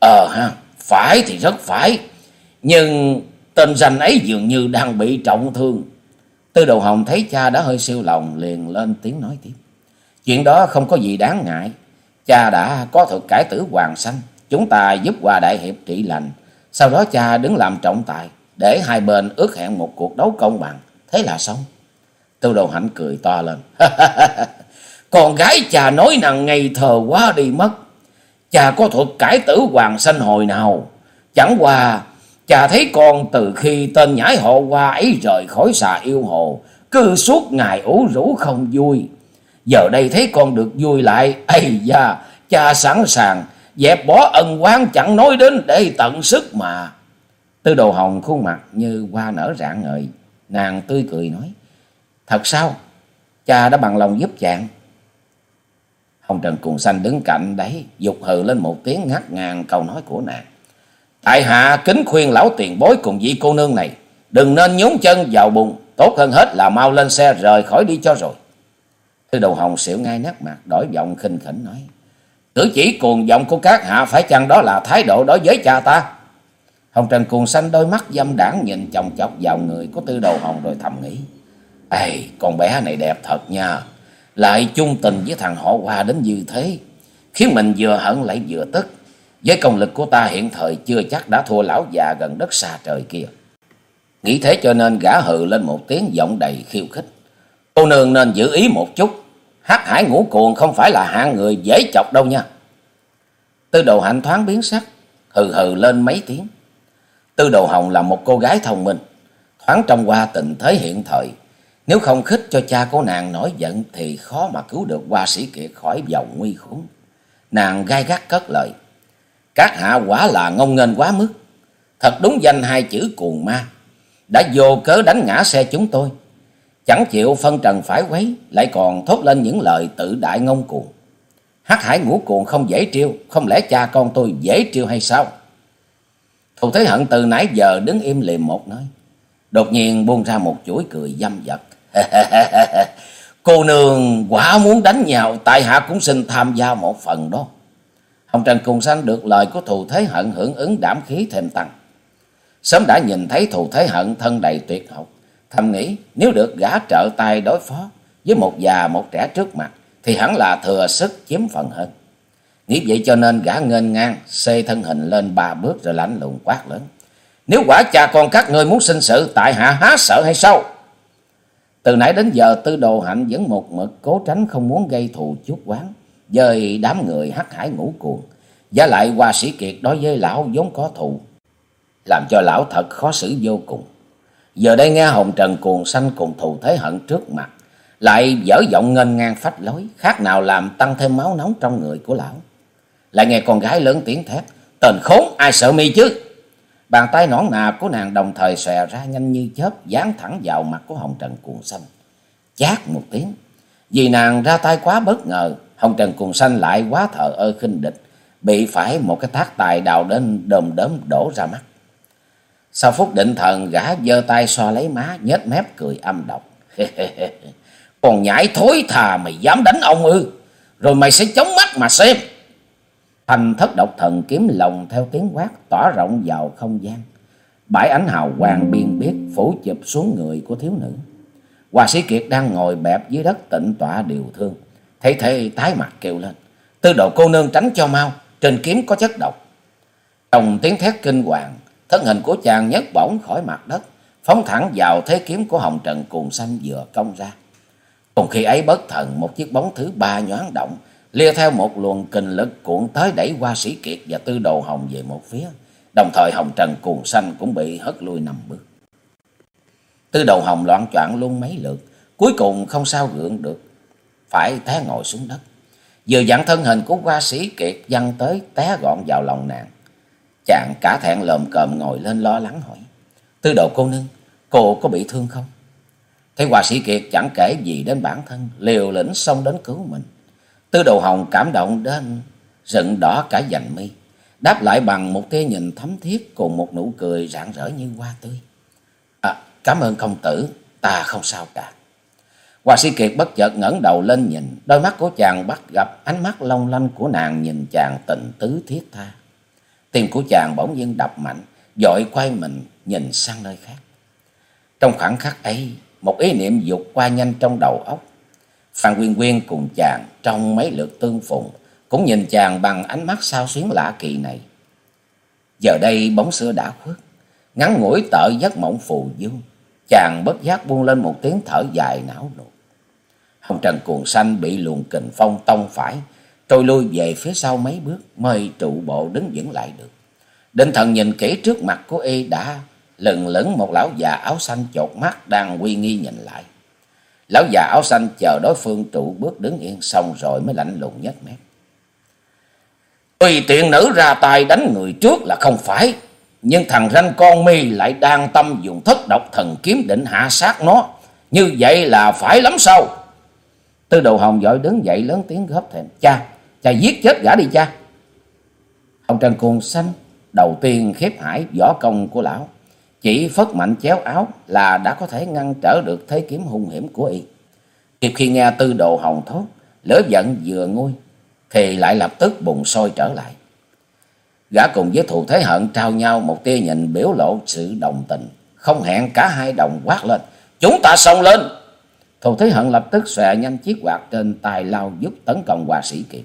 S1: Ờ ha, phải thì rất phải. Nhưng tên danh ấy dường như đang bị trọng thương. Tư đồ hồng thấy cha đã hơi siêu lòng liền lên tiếng nói tiếp. Chuyện đó không có gì đáng ngại. Cha đã có thực cải tử hoàng sanh. Chúng ta giúp qua đại hiệp trị lành. Sau đó cha đứng làm trọng tài. Để hai bên ước hẹn một cuộc đấu công bằng. Thế là xong. Tư đồ hạnh cười to lên. Con gái cha nói nàng ngây thờ quá đi mất. Cha có thuật cải tử hoàng sanh hồi nào. Chẳng qua cha thấy con từ khi tên nhãi họ qua ấy rời khỏi xà yêu hồ. Cứ suốt ngày ủ rũ không vui. Giờ đây thấy con được vui lại. Ây da, cha sẵn sàng. Dẹp bỏ ân quán chẳng nói đến để tận sức mà. Tư đồ hồng khuôn mặt như hoa nở rạng ngời. Nàng tươi cười nói. Thật sao? Cha đã bằng lòng giúp chàng. Hồng Trần Cùng Xanh đứng cạnh đấy, dục hừ lên một tiếng ngắt ngàn câu nói của nàng. Tại hạ kính khuyên lão tiền bối cùng vị cô nương này, đừng nên nhúng chân vào bùn, tốt hơn hết là mau lên xe rời khỏi đi cho rồi. Tư đầu hồng xỉu ngay nét mặt, đổi giọng khinh khỉnh nói. Cử chỉ cuồng vọng của các hạ phải chăng đó là thái độ đối với cha ta? Hồng Trần Cuồng Xanh đôi mắt dâm đảng nhìn chồng chọc vào người của tư đầu hồng rồi thầm nghĩ. Ê, con bé này đẹp thật nha. Lại chung tình với thằng họ qua đến như thế. Khiến mình vừa hận lại vừa tức. Với công lực của ta hiện thời chưa chắc đã thua lão già gần đất xa trời kia. Nghĩ thế cho nên gã hừ lên một tiếng giọng đầy khiêu khích. Cô nương nên giữ ý một chút. Hát hải ngũ cuồng không phải là hạng người dễ chọc đâu nha. Tư đồ hạnh thoáng biến sắc. Hừ hừ lên mấy tiếng. Tư đồ hồng là một cô gái thông minh. Thoáng trong qua tình thế hiện thời. Nếu không khích cho cha của nàng nổi giận thì khó mà cứu được hoa sĩ kiệt khỏi vòng nguy khốn. Nàng gai gắt cất lời. Các hạ quả là ngông nghênh quá mức. Thật đúng danh hai chữ cuồng ma. Đã vô cớ đánh ngã xe chúng tôi. Chẳng chịu phân trần phải quấy. Lại còn thốt lên những lời tự đại ngông cuồng. Hắc hải ngũ cuồng không dễ triêu. Không lẽ cha con tôi dễ triêu hay sao? Thù Thế Hận từ nãy giờ đứng im liềm một nơi. Đột nhiên buông ra một chuỗi cười dâm vật Cô nương quả muốn đánh nhau, tại hạ cũng xin tham gia một phần đó. Hồng Trần Cùng sanh được lời của Thù Thế Hận hưởng ứng đảm khí thêm tăng. Sớm đã nhìn thấy Thù Thế Hận thân đầy tuyệt học. Thầm nghĩ nếu được gã trợ tay đối phó với một già một trẻ trước mặt thì hẳn là thừa sức chiếm phần hơn. Nghĩ vậy cho nên gã ngênh ngang, xê thân hình lên ba bước rồi lạnh lùng quát lớn. Nếu quả cha con các ngươi muốn sinh sự, tại hạ há sợ hay sao? Từ nãy đến giờ tư đồ hạnh vẫn một mực cố tránh không muốn gây thù chút quán dời đám người hắc hải ngũ cuồng. Giá lại hoa sĩ kiệt đối với lão vốn có thù, làm cho lão thật khó xử vô cùng. Giờ đây nghe hồng trần cuồng sanh cùng thù thế hận trước mặt, lại dở giọng ngênh ngang phách lối, khác nào làm tăng thêm máu nóng trong người của lão. Lại nghe con gái lớn tiếng thét, tên khốn ai sợ mi chứ? Bàn tay nõn nà của nàng đồng thời xòe ra nhanh như chớp, dán thẳng vào mặt của Hồng Trần Cuồng Xanh. Chát một tiếng. Vì nàng ra tay quá bất ngờ, Hồng Trần Cuồng Xanh lại quá thờ ơ khinh địch, bị phải một cái tác tài đào đến đồm đớm đổ ra mắt. Sau phút định thần, gã giơ tay so lấy má, nhếch mép cười âm độc. Còn nhãi thối thà mày dám đánh ông ư, rồi mày sẽ chống mắt mà xem. Thành thất độc thần kiếm lồng theo tiếng quát tỏa rộng vào không gian. Bãi ánh hào quang biên biết phủ chụp xuống người của thiếu nữ. Hoa sĩ Kiệt đang ngồi bẹp dưới đất tịnh tọa điều thương. Thấy thế tái mặt kêu lên. Tư độ cô nương tránh cho mau, trên kiếm có chất độc. Trong tiếng thét kinh hoàng, thân hình của chàng nhấc bổng khỏi mặt đất, phóng thẳng vào thế kiếm của hồng trần cuồng xanh vừa công ra. Cùng khi ấy bất thần một chiếc bóng thứ ba nhoáng động, lia theo một luồng kình lực cuộn tới đẩy qua sĩ kiệt và tư đồ hồng về một phía. Đồng thời hồng trần cuồng xanh cũng bị hất lui năm bước. Tư đầu hồng loạn choạng luôn mấy lượt, cuối cùng không sao gượng được, phải té ngồi xuống đất. Vừa dặn thân hình của qua sĩ kiệt văng tới té gọn vào lòng nàng. Chàng cả thẹn lồm cồm ngồi lên lo lắng hỏi. Tư đồ cô nương, cô có bị thương không? Thấy hòa sĩ kiệt chẳng kể gì đến bản thân, liều lĩnh xông đến cứu mình. Tư đồ hồng cảm động đến rựng đỏ cả dành mi. Đáp lại bằng một tia nhìn thấm thiết cùng một nụ cười rạng rỡ như hoa tươi. À, cảm ơn công tử, ta không sao cả. hòa sĩ Kiệt bất chợt ngẩng đầu lên nhìn, đôi mắt của chàng bắt gặp ánh mắt long lanh của nàng nhìn chàng tình tứ thiết tha. Tim của chàng bỗng nhiên đập mạnh, dội quay mình nhìn sang nơi khác. Trong khoảng khắc ấy, một ý niệm dục qua nhanh trong đầu óc. Phan Quyên Quyên cùng chàng trong mấy lượt tương phùng, cũng nhìn chàng bằng ánh mắt sao xuyến lạ kỳ này. Giờ đây bóng xưa đã khuất, ngắn ngủi tợ giấc mộng phù dương, chàng bất giác buông lên một tiếng thở dài não nụt. Hồng Trần cuồng xanh bị luồng kình phong tông phải, trôi lui về phía sau mấy bước mới trụ bộ đứng vững lại được. Định thần nhìn kỹ trước mặt của y đã lừng lững một lão già áo xanh chột mắt đang uy nghi nhìn lại. Lão già áo xanh chờ đối phương trụ bước đứng yên xong rồi mới lạnh lùng nhất mép. Tùy tiện nữ ra tay đánh người trước là không phải. Nhưng thằng ranh con mi lại đang tâm dùng thất độc thần kiếm định hạ sát nó. Như vậy là phải lắm sao? Tư đầu hồng giỏi đứng dậy lớn tiếng góp thêm. Cha, cha giết chết gã đi cha. Ông Trần Cuồng Xanh đầu tiên khiếp hải võ công của lão. Chỉ phất mạnh chéo áo là đã có thể ngăn trở được thế kiếm hung hiểm của y. Kịp khi nghe tư đồ hồng thốt, lửa giận vừa nguôi, thì lại lập tức bùng sôi trở lại. Gã cùng với thù thế hận trao nhau một tia nhìn biểu lộ sự đồng tình, không hẹn cả hai đồng quát lên. Chúng ta xông lên! Thù thế hận lập tức xòe nhanh chiếc quạt trên tay lao giúp tấn công hòa sĩ kiệt.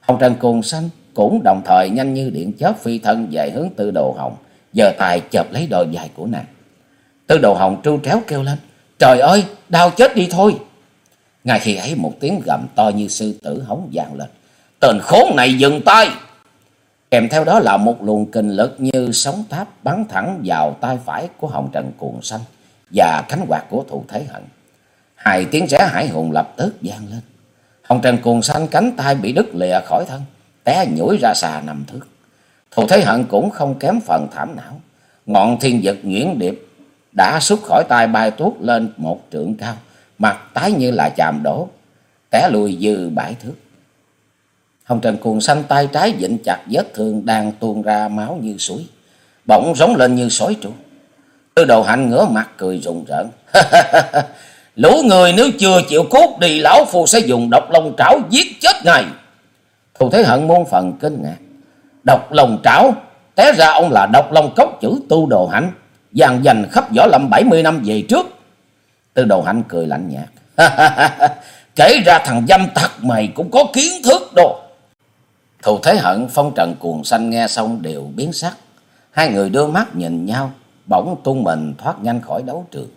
S1: Hồng Trần Cuồng Xanh cũng đồng thời nhanh như điện chớp phi thân về hướng tư đồ hồng, giờ tài chợp lấy đôi dài của nàng. Tư đồ hồng tru tréo kêu lên, trời ơi, đau chết đi thôi. Ngay khi ấy một tiếng gầm to như sư tử hống vang lên. Tên khốn này dừng tay! Kèm theo đó là một luồng kinh lực như sóng tháp bắn thẳng vào tay phải của Hồng Trần Cuồng Xanh và cánh quạt của thủ thế hận. Hai tiếng rẽ hải hùng lập tức vang lên. Hồng Trần Cuồng Xanh cánh tay bị đứt lìa khỏi thân, té nhủi ra xà nằm thước. Thù Thế Hận cũng không kém phần thảm não. Ngọn thiên vật nhuyễn điệp đã xuất khỏi tay bay tuốt lên một trượng cao, mặt tái như là chàm đổ, té lùi dư bãi thước. Hồng Trần cuồng xanh tay trái dịnh chặt vết thương đang tuôn ra máu như suối, bỗng rống lên như sói tru. Tư đầu hạnh ngửa mặt cười rùng rợn. Lũ người nếu chưa chịu cốt đi, lão phu sẽ dùng độc lông trảo giết chết ngài. Thù Thế Hận muôn phần kinh ngạc. Độc lòng trảo, té ra ông là độc lòng cốc chữ tu đồ hạnh, dàn dành khắp võ lâm bảy mươi năm về trước. Tư đồ hạnh cười lạnh nhạt. Kể ra thằng dâm tặc mày cũng có kiến thức đồ. Thù Thế Hận phong trần cuồng xanh nghe xong đều biến sắc. Hai người đưa mắt nhìn nhau, bỗng tung mình thoát nhanh khỏi đấu trường.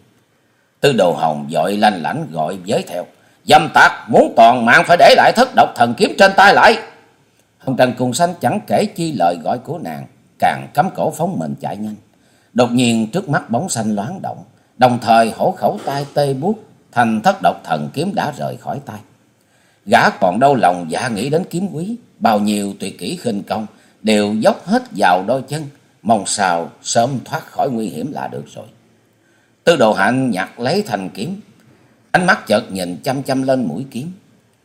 S1: Tư đồ hồng dội lanh lảnh gọi giới theo. Dâm tặc muốn toàn mạng phải để lại thất độc thần kiếm trên tay lại. Hồng Trần Cùng Xanh chẳng kể chi lời gọi của nàng, càng cắm cổ phóng mình chạy nhanh. Đột nhiên trước mắt bóng xanh loáng động, đồng thời hổ khẩu tay tê buốt thành thất độc thần kiếm đã rời khỏi tay. Gã còn đau lòng dạ nghĩ đến kiếm quý, bao nhiêu tuyệt kỹ khinh công đều dốc hết vào đôi chân, mong sao sớm thoát khỏi nguy hiểm là được rồi. Tư đồ hạnh nhặt lấy thành kiếm, ánh mắt chợt nhìn chăm chăm lên mũi kiếm.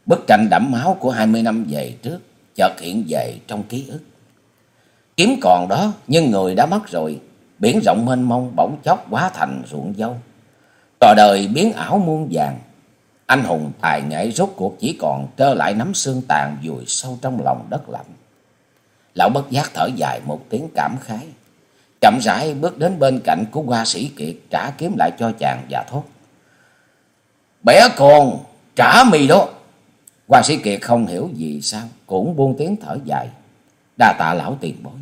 S1: Bức tranh đẫm máu của hai mươi năm về trước chợt hiện về trong ký ức. Kiếm còn đó nhưng người đã mất rồi, biển rộng mênh mông bỗng chốc quá thành ruộng dâu. Trò đời biến ảo muôn vàng, anh hùng tài nghệ rốt cuộc chỉ còn trơ lại nắm xương tàn vùi sâu trong lòng đất lạnh. Lão bất giác thở dài một tiếng cảm khái, chậm rãi bước đến bên cạnh của hoa sĩ kiệt trả kiếm lại cho chàng và thốt. Bé con, trả mì đó. Hoàng sĩ kiệt không hiểu gì sao, cũng buông tiếng thở dài, đa tạ lão tiền bối.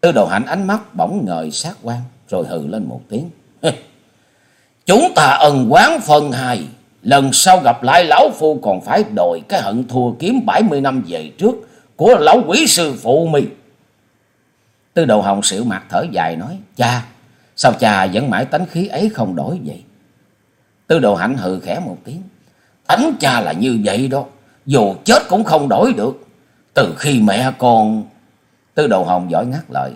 S1: Tư đồ hạnh ánh mắt bỗng ngời sát quan, rồi hừ lên một tiếng. Chúng ta ân quán phần hài, lần sau gặp lại lão phu còn phải đòi cái hận thua kiếm 70 năm về trước của lão quỷ sư phụ mình. Tư đồ hồng xỉu mặt thở dài nói, cha, sao cha vẫn mãi tánh khí ấy không đổi vậy? Tư đồ hạnh hừ khẽ một tiếng, tánh cha là như vậy đó, dù chết cũng không đổi được. Từ khi mẹ con... Tư đầu hồng giỏi ngắt lời,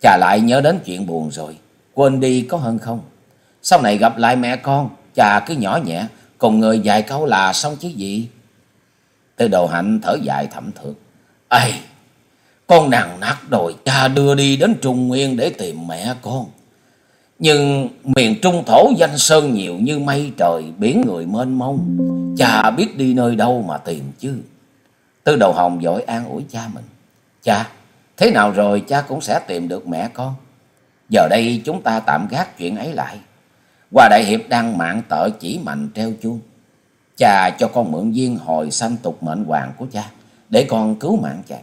S1: cha lại nhớ đến chuyện buồn rồi, quên đi có hơn không? Sau này gặp lại mẹ con, cha cứ nhỏ nhẹ, cùng người vài câu là xong chứ gì. Tư đồ hạnh thở dài thẩm thượng. Ây, con nàng nát đồi cha đưa đi đến Trung Nguyên để tìm mẹ con. Nhưng miền Trung thổ danh sơn nhiều như mây trời, biển người mênh mông. Cha biết đi nơi đâu mà tìm chứ. Tư đầu hồng vội an ủi cha mình. Cha, thế nào rồi cha cũng sẽ tìm được mẹ con. Giờ đây chúng ta tạm gác chuyện ấy lại. qua Đại Hiệp đang mạng tợ chỉ mạnh treo chuông. Cha cho con mượn viên hồi sanh tục mệnh hoàng của cha, để con cứu mạng cha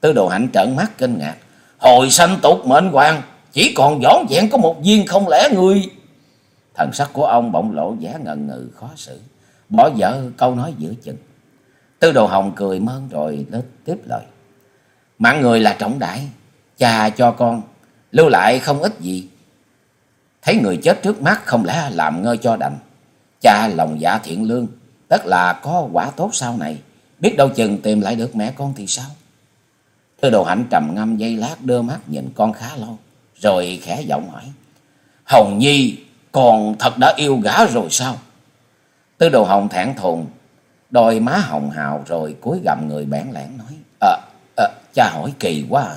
S1: Tư đồ hạnh trợn mắt kinh ngạc. Hồi sanh tục mệnh hoàng, chỉ còn vỏn vẹn có một viên không lẽ ngươi. Thần sắc của ông bỗng lộ vẻ ngần ngừ khó xử, bỏ dở câu nói giữa chừng. Tư đồ hồng cười mơn rồi lết tiếp lời. Mạng người là trọng đại, cha cho con, lưu lại không ít gì. Thấy người chết trước mắt không lẽ làm ngơ cho đành. Cha lòng dạ thiện lương, tất là có quả tốt sau này. Biết đâu chừng tìm lại được mẹ con thì sao? Tư đồ hạnh trầm ngâm giây lát đưa mắt nhìn con khá lâu. Rồi khẽ giọng hỏi. Hồng Nhi còn thật đã yêu gã rồi sao? Tư đồ hồng thản thùng. Đôi má hồng hào rồi cúi gầm người bẽn lẽn nói. Ờ, à, cha hỏi kỳ quá à.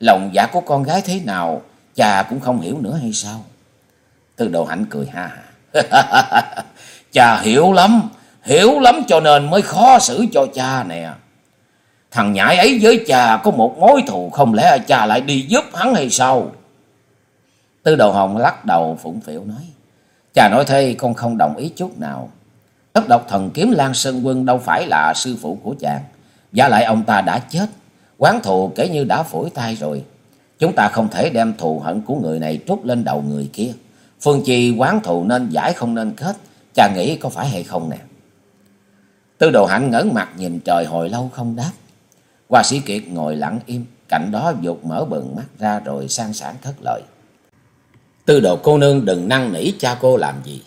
S1: Lòng dạ của con gái thế nào cha cũng không hiểu nữa hay sao? Tư đồ hạnh cười ha ha. cha hiểu lắm, hiểu lắm cho nên mới khó xử cho cha nè. Thằng nhãi ấy với cha có một mối thù không lẽ cha lại đi giúp hắn hay sao? Tư đầu hồng lắc đầu phụng phịu nói. Cha nói thế con không đồng ý chút nào. Tất độc thần kiếm Lan Sơn Quân đâu phải là sư phụ của chàng. Và lại ông ta đã chết. Quán thù kể như đã phổi tay rồi. Chúng ta không thể đem thù hận của người này trút lên đầu người kia. Phương Chi quán thù nên giải không nên kết. Cha nghĩ có phải hay không nè? Tư đồ hạnh ngẩn mặt nhìn trời hồi lâu không đáp. Hoa sĩ Kiệt ngồi lặng im, cạnh đó dục mở bừng mắt ra rồi sang sảng thất lợi. Tư đồ cô nương đừng năn nỉ cha cô làm gì.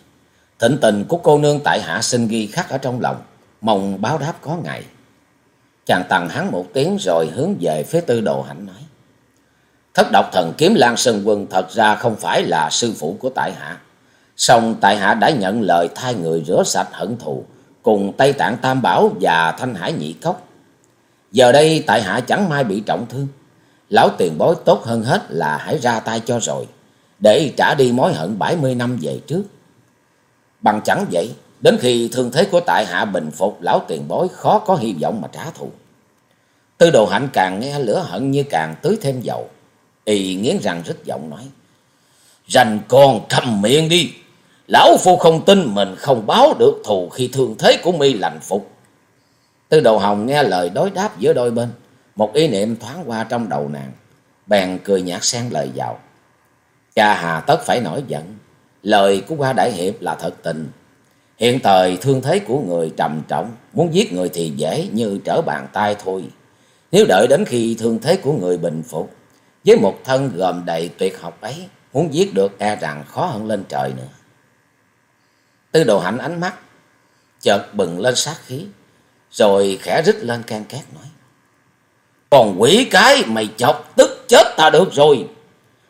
S1: Thịnh tình của cô nương tại hạ xin ghi khắc ở trong lòng, mong báo đáp có ngày. Chàng tặng hắn một tiếng rồi hướng về phía tư đồ hạnh nói. Thất độc thần kiếm Lan Sơn Quân thật ra không phải là sư phụ của tại hạ. Song tại hạ đã nhận lời thay người rửa sạch hận thù cùng Tây Tạng Tam Bảo và Thanh Hải Nhị Cốc. Giờ đây tại hạ chẳng may bị trọng thương. Lão tiền bối tốt hơn hết là hãy ra tay cho rồi, để trả đi mối hận bảy mươi năm về trước. Bằng chẳng vậy, đến khi thương thế của tại hạ bình phục, lão tiền bối khó có hy vọng mà trả thù. Tư đồ hạnh càng nghe lửa hận như càng tưới thêm dầu. Y nghiến răng rít giọng nói. Rành con cầm miệng đi. Lão phu không tin mình không báo được thù khi thương thế của mi lành phục. Tư đồ hồng nghe lời đối đáp giữa đôi bên. Một ý niệm thoáng qua trong đầu nàng. Bèn cười nhạt xen lời vào. Cha hà tất phải nổi giận. Lời của qua đại hiệp là thật tình. Hiện thời thương thế của người trầm trọng. Muốn giết người thì dễ như trở bàn tay thôi. Nếu đợi đến khi thương thế của người bình phục. Với một thân gồm đầy tuyệt học ấy. Muốn giết được e rằng khó hơn lên trời nữa. Tư đồ hạnh ánh mắt. Chợt bừng lên sát khí. Rồi khẽ rít lên can két nói. Còn quỷ cái mày chọc tức chết ta được rồi.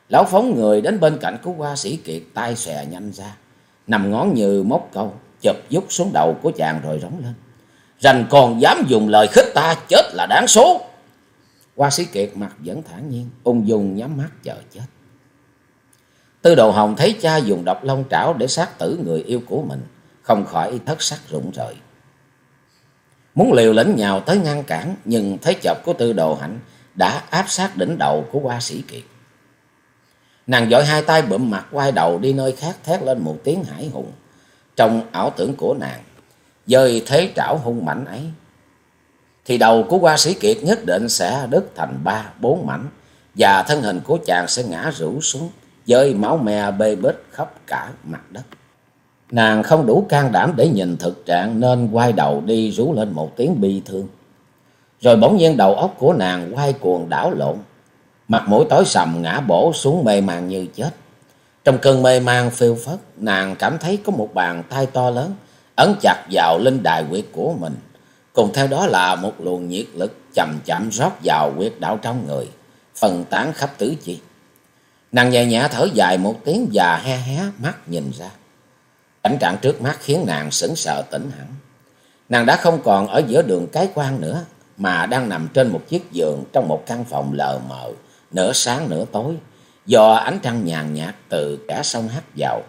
S1: Lão phóng người đến bên cạnh của hoa sĩ kiệt tay xòe nhanh ra. Nằm ngón như móc câu, chụp dút xuống đầu của chàng rồi rống lên. Rành còn dám dùng lời khích ta chết là đáng số. Hoa sĩ kiệt mặt vẫn thản nhiên, ung dung nhắm mắt chờ chết. Tư đồ hồng thấy cha dùng độc long trảo để sát tử người yêu của mình, không khỏi thất sắc rụng rời. Muốn liều lĩnh nhào tới ngăn cản, nhưng thấy chập của tư đồ hạnh đã áp sát đỉnh đầu của hoa sĩ kiệt. Nàng dội hai tay bụm mặt quay đầu đi nơi khác thét lên một tiếng hải hùng. Trong ảo tưởng của nàng, dời thế trảo hung mạnh ấy, thì đầu của hoa sĩ kiệt nhất định sẽ đứt thành ba bốn mảnh và thân hình của chàng sẽ ngã rũ xuống với máu me bê bết khắp cả mặt đất. Nàng không đủ can đảm để nhìn thực trạng nên quay đầu đi rú lên một tiếng bi thương. Rồi bỗng nhiên đầu óc của nàng quay cuồng đảo lộn. Mặt mũi tối sầm ngã bổ xuống mê man như chết. Trong cơn mê man phiêu phất, nàng cảm thấy có một bàn tay to lớn ấn chặt vào linh đài quyệt của mình. Cùng theo đó là một luồng nhiệt lực chậm chậm rót vào quyệt đạo trong người, phần tán khắp tứ chi. Nàng nhẹ nhẹ thở dài một tiếng và he hé mắt nhìn ra. Cảnh trạng trước mắt khiến nàng sững sờ tỉnh hẳn. Nàng đã không còn ở giữa đường cái quan nữa, mà đang nằm trên một chiếc giường trong một căn phòng lờ mờ, nửa sáng nửa tối, do ánh trăng nhàn nhạt từ cả sông hắt vào.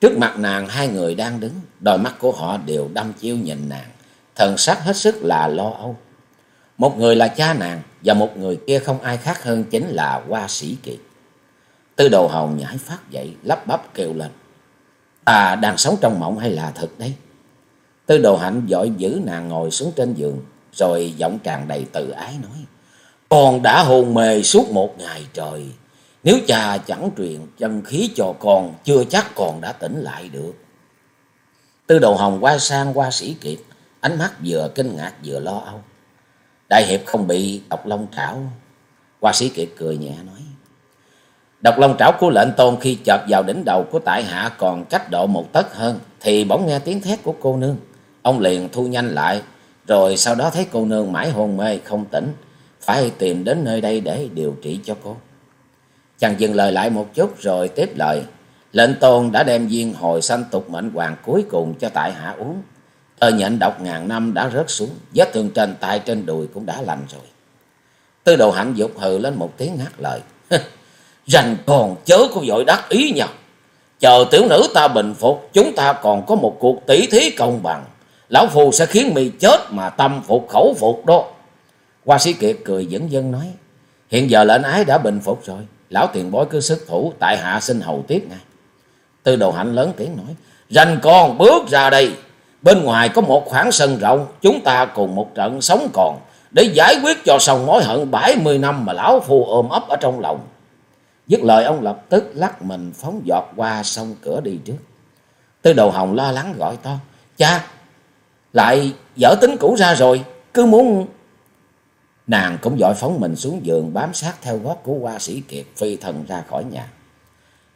S1: Trước mặt nàng hai người đang đứng, đôi mắt của họ đều đăm chiêu nhìn nàng, thần sắc hết sức là lo âu. Một người là cha nàng, và một người kia không ai khác hơn chính là Hoa Sĩ Kiệt. Tư đồ hồng nhảy phát dậy, lắp bắp kêu lên. Ta đang sống trong mộng hay là thật đấy? Tư đồ hạnh dội giữ nàng ngồi xuống trên giường, rồi giọng tràn đầy tự ái nói. Con đã hôn mê suốt một ngày trời. Nếu cha chẳng truyền chân khí cho con, chưa chắc con đã tỉnh lại được. Tư đầu hồng quay sang qua sĩ kiệt, ánh mắt vừa kinh ngạc vừa lo âu. Đại hiệp không bị độc long trảo. Qua sĩ kiệt cười nhẹ nói. Độc long trảo của lệnh tôn khi chợt vào đỉnh đầu của tại hạ còn cách độ một tấc hơn, thì bỗng nghe tiếng thét của cô nương. Ông liền thu nhanh lại, rồi sau đó thấy cô nương mãi hôn mê không tỉnh, phải tìm đến nơi đây để điều trị cho cô. Chàng dừng lời lại một chút rồi tiếp lời. Lệnh tôn đã đem viên hồi sanh tục mệnh hoàng cuối cùng cho tại hạ uống. Tờ nhện độc ngàn năm đã rớt xuống, vết thương trên tay trên đùi cũng đã lành rồi. Tư đồ hạnh dục hừ lên một tiếng ngắt lời. Rành còn chớ có vội đắc ý nhờ. Chờ tiểu nữ ta bình phục, chúng ta còn có một cuộc tỷ thí công bằng. Lão phù sẽ khiến mi chết mà tâm phục khẩu phục đó. Hoa sĩ Kiệt cười dẫn dân nói. Hiện giờ lệnh ái đã bình phục rồi. Lão tiền bối cứ sức thủ, tại hạ xin hầu tiếp ngay. Tư đồ hạnh lớn tiếng nói. Rành con bước ra đây. Bên ngoài có một khoảng sân rộng, chúng ta cùng một trận sống còn. Để giải quyết cho xong mối hận 70 năm mà lão phù ôm ấp ở trong lòng. Dứt lời ông lập tức lắc mình phóng giọt qua sông cửa đi trước. Tư đầu hồng lo lắng gọi to. Cha, lại dở tính cũ ra rồi, cứ muốn... Nàng cũng dội phóng mình xuống giường bám sát theo gót của hoa sĩ kiệt phi thần ra khỏi nhà.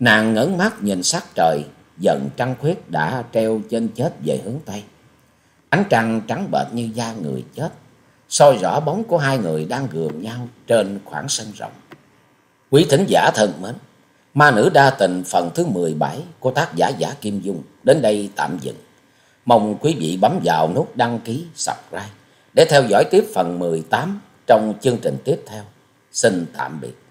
S1: Nàng ngẩng mắt nhìn sắc trời, dần trăng khuyết đã treo trên chết về hướng Tây. Ánh trăng trắng bệt như da người chết, soi rõ bóng của hai người đang gườm nhau trên khoảng sân rộng. Quý thính giả thân mến, Ma nữ đa tình phần thứ 17 của tác giả Giả Kim Dung đến đây tạm dừng. Mong quý vị bấm vào nút đăng ký, subscribe để theo dõi tiếp phần 18 trong chương trình tiếp theo. Xin tạm biệt.